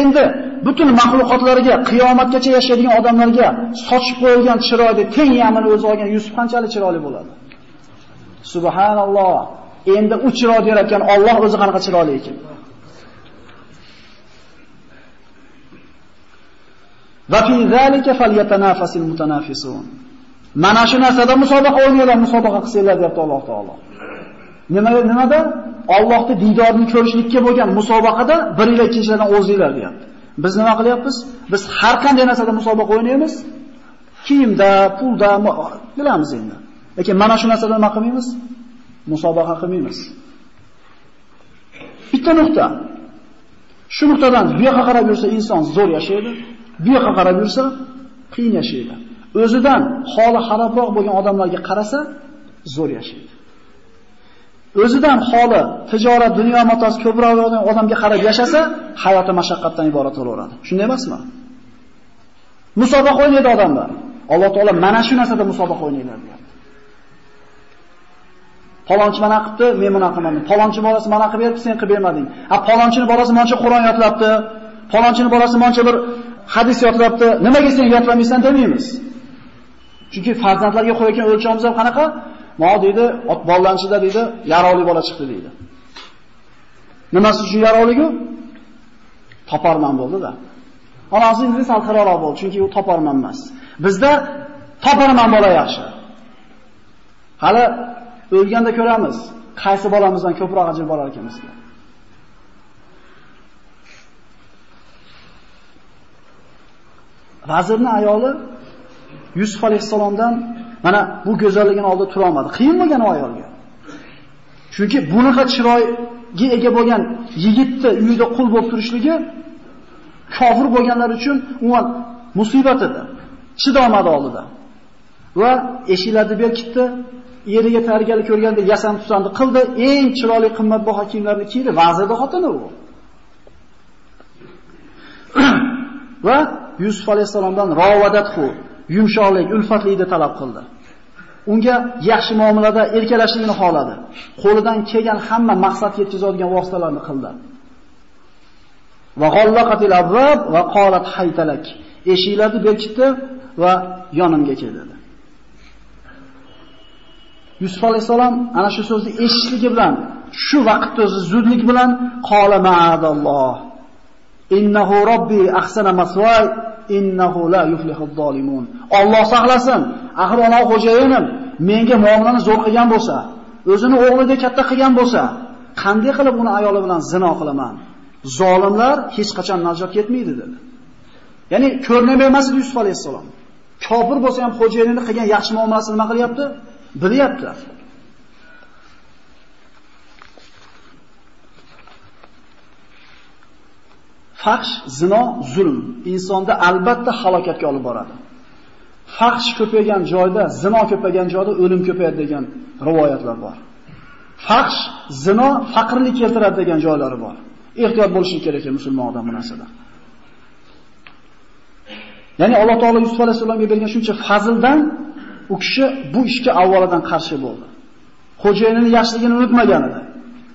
Endi butun maxluqotlarga, qiyomatgacha yashaydigan odamlarga sochib qo'yilgan chiroyli teng yamini o'zi olgan Yusuf qanchalik chiroyli bo'ladi? Subhanalloh. Endi u chiroy yaratgan Alloh o'zi qanaqa chiroyli ekan? Va fi zalika falyatanafasil mutanafisun. Mana shu narsada musobaqa o'ynaydilar musobaqa qilsanglar deydi Alloh taolo. Nima nimada? Allohni diydorini ko'rishlikka bo'lgan musobaqada biringlar ikkinchilardan o'zinglar deyapti. Biz nima qilyapmiz? Biz har qanday narsada musobaqa o'ynaymiz. Kiyimda, pulda bilamiz endi. Lekin mana shu narsada nima qilmaymiz? Musobaqa qilmaymiz. Bitta nuqta. Shu nuqtadan bu yoqqa qarab yursa inson zo'r yashaydi, bu yoqqa qarab yursa qiyin yashaydi. O'zidan holi xarobroq bo'lgan odamlarga qarasa zo'r yashaydi. O'zidan holi tijorat, dunyo matosi ko'proq bo'lgan odamga qarab yashasa, hayoti mashaqqatdan iborat bo'laveradi. Shunday emasmi? Musobaqa o'ynaydi odamlar. Alloh taolo mana shu narsada musobaqa o'ynaylar deyapti. Palonchi mana qilibdi, men buni qilmadim. Palonchi bolasi mana qilib beribdi, sen qilib bermading. A palonchini bolasi moncha Qur'on yodlabdi. Palonchini bolasi moncha bir hadis yodlabdi. Nimaga sen yodlamaysan demaymiz. Chunki farzandlarga qo'yayotgan o'lchovimiz ham qanaqa? "Ma" deydi, ot bollanchida deydi, yarovli bola chiqdi deydi. Nimasi uchun yarovligu? Toparman bo'ldi-da. Onasi endi sal qiroqroq bo'ldi, chunki u toparman emas. Bizda toparman bola yaxshi. Hali o'lganda ko'ramiz, qaysi bolamizdan ko'proq ajr bolar ekanmiz. Vazirning ayoli Yusuf alayhisalomdan mana bu go'zalligini oldida tura olmadi. Qiyin bo'lgan u ayolga. Chunki bunaqa chiroyga ega bo'lgan yigitni uyida qul bo'lib turishligi kofir bo'lganlar uchun umuman musibat edi. Chidomadi oldida. Va eshiklarni berkitdi, eriga targali ko'rganda yasan tusandi qildi, eng chiroyli qimmatbaho kiyimlarni kiydi, vazirda xotini u. Va Yusuf alayhisalomdan rovadathu, yumshoqlik, ulfatlikni talab qildi. unga yaxshi muomalada erkalashligini xohladi. Qo'lidan kelgan hamma maqsad yetkazadigan vositalarni qildi. Va g'allaqatil abrab va qolat haytalak. Eshiklarni berkitdi va yonimga kel dedi. Yusuf alayhisalom ana shu so'zni eshitishligi bilan, shu vaqtda o'zi zudlik bilan qola ma'adalloh. Innahu robbi ahsana masway innahu la yuflihul zolimun. Alloh saqlasin. Axir ona xo'jayinim menga muomalani zo'r qilgan bo'lsa, o'zini o'g'lidek katta qilgan bo'lsa, qanday qilib uni ayoli bilan zino qilaman? Zolimlar hech qachon najot yetmaydi dedi. Ya'ni ko'rnama emas Yusuf alayhissalom. Kofir bo'lsa ham xo'jayinini qilgan yaxshi muomalasini nima qilyapti? Bilyapti. Fahsh, zino, zulm insonda albatta halokatga olib boradi. Fahsh ko'paygan joyda, zino ko'paygan joyda o'lim ko'payadi degan rivoyatlar bor. Fahsh, zino faqrlik keltiradi degan joylari bor. Ehtiyot bo'lish kerak musulmon odam bu narsada. Ya'ni Alloh taolo Yusuf alayhisolamga bergan shuncha fazildan u kishi bu ishga avvalidan qarshi bo'ldi. Xo'jayinining yaxshiligini unutmagan edi.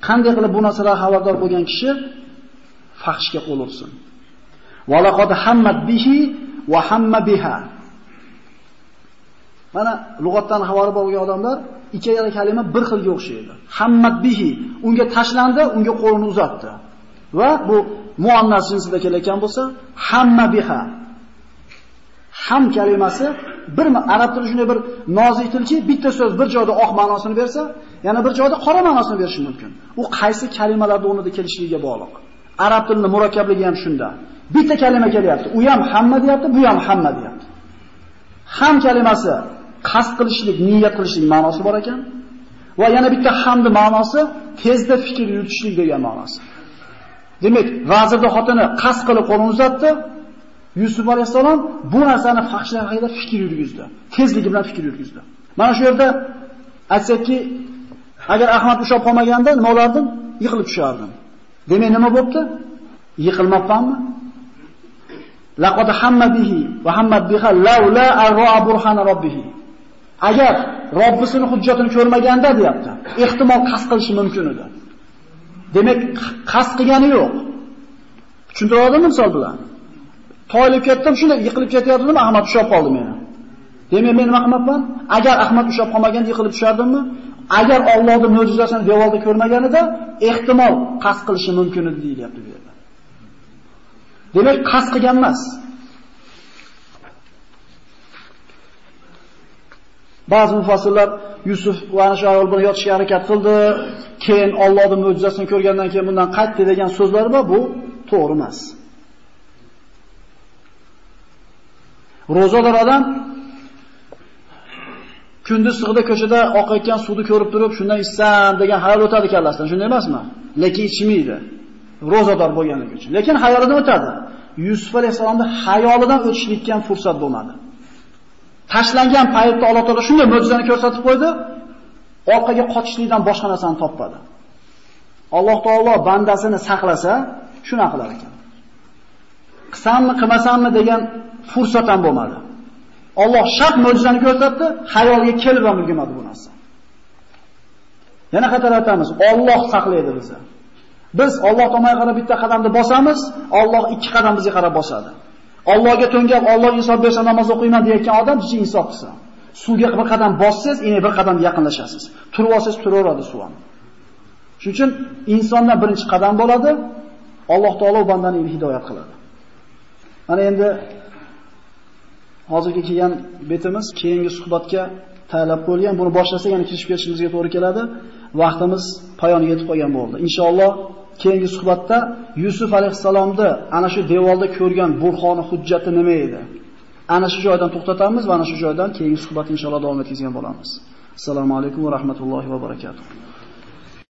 Qanday qilib bu narsalar xabardor bo'lgan kishi fahshga qo'l ursin. Walaqad hammat bihi va hamma biha. Mana lug'atdan xabari bo'lgan odamlar ikkala kalima bir xilga o'xshaydi. Hammat bihi unga tashlandi, unga qo'lini uzatdi. Va bu muannas jinsida kelayotgan bo'lsa, hamma biha. Ham kalimasi bir arab tili shunday bir nozik tilki, bitta so'z bir joyda oq ma'nosini bersa, yana bir joyda qora ma'nosini berishi mumkin. U qaysi kalimalarda o'rnida kelishligiga bog'liq. Arab tilini murakkabligi ham shunda. Bitta kalima kelyapti. U ham hamma deyapti, bu ham hamma deyapti. Ham kalimasi qasd qilishlik, niyat qilishlik ma'nosi bor ekan. Va yana bitta hamdi ma'nosi tezda fikr yuritishlik degan ma'nosi. Demak, vazirda xotini qasd qilib qo'lini uzatdi. Yusuf alayhisalom bu narsani fahshlar haqida fikr yurgizdi. Tezligi bilan fikr yurgizdi. Mana shu yerda aytsakki, agar Ahmad ushlab qolmaganda nima olardim? Yiqilib tushardim. Demak, nima bo'pti? Yiqilmoqdanmi? Laqad hamma bihi va hamma biha laula arra burhana robbihi. Agar Robbisini hujjatini ko'rmaganda deyapti, ehtimol qasd qilishi mumkin edi. Demak, qasd qilgani yo'q. Tushuntiradimi misol bilan? Toyilib ketdim, shunda yiqilib ketyaptim, Ahmad tushib qoldi meni. Demak, men nima qilmoqman? Agar Ahmad tushib qolmaganda yiqilib tushardimmi? Agar Allohning mo'jizasini devorda ko'rmaganida, ehtimol qasd qilishi mumkin edi deyilyapti bu yerda. Demak, qasd qilgan emas. Ba'zi mufassirlar Yusuf va ana shu ayol bilan yotishga harakat qildi, keyin Allohning mo'jizasini ko'rgandan keyin bundan qaytdi degan so'zlar bor, bu to'g'ri emas. Ro'zador odam kunduz sig'ida ko'chada oqayotgan suvni ko'rib turib, shundan ichsam degan xayol o'tadi kallasidan, shunday emasmi? Lekin ichmaydi. Ro'zador bo'lganligi uchun. Lekin xayolidan o'tadi. Yusuf alayhisolamni xayolidan o'tishlikka ham fursat bo'lmadi. Tashlangan paytda Alloh taolo shunday mo'jizani ko'rsatib qo'ydi, orqaga qochishlikdan boshqa narsani topmadi. Alloh taolo bandasini saqlasa, shuna qilar ekan. Qilsammi, qilmasammi degan fursat ham bo'lmadi. Alloh shart mo'jizani ko'rsatdi, xayolga kelib ham ulgurmadi bu narsa. Yana qaytarib Alloh saqlaydi bizni. Biz Alloh tomonga qarab bitta qadamni bosamiz, Alloh ikki qadam bizga qarab bosadi. Allohga to'ngab, Alloh insof bersa namoz o'qiyman deyotgan odam jichi insof qilsa. Suvga bir qadam bossangiz, yana bir qadam yaqinlashasiz. Turib olsangiz turaveradi suv ham. Shuning uchun insondan birinchi qadam bo'ladi, Alloh taolo bandani hidoyat qiladi. Mana endi hozirga kelgan betimiz keyingi suhbatga tayyorlab qo'yilgan. Buni boshlasak yana kirishib ketishimizga to'g'ri keladi. Vaqtimiz poyoniga yetib qolgan bo'ldi. Inshaalloh keyingi suhbatda Yusuf alayhisalomni ana shu devorda ko'rgan burxoni hujjati nima edi? Ana shu joydan to'xtatamiz va ana shu joydan keyingi suhbatni inshaalloh davom etkazgan bo'lamiz. Assalomu alaykum va rahmatullohi va barakatuh.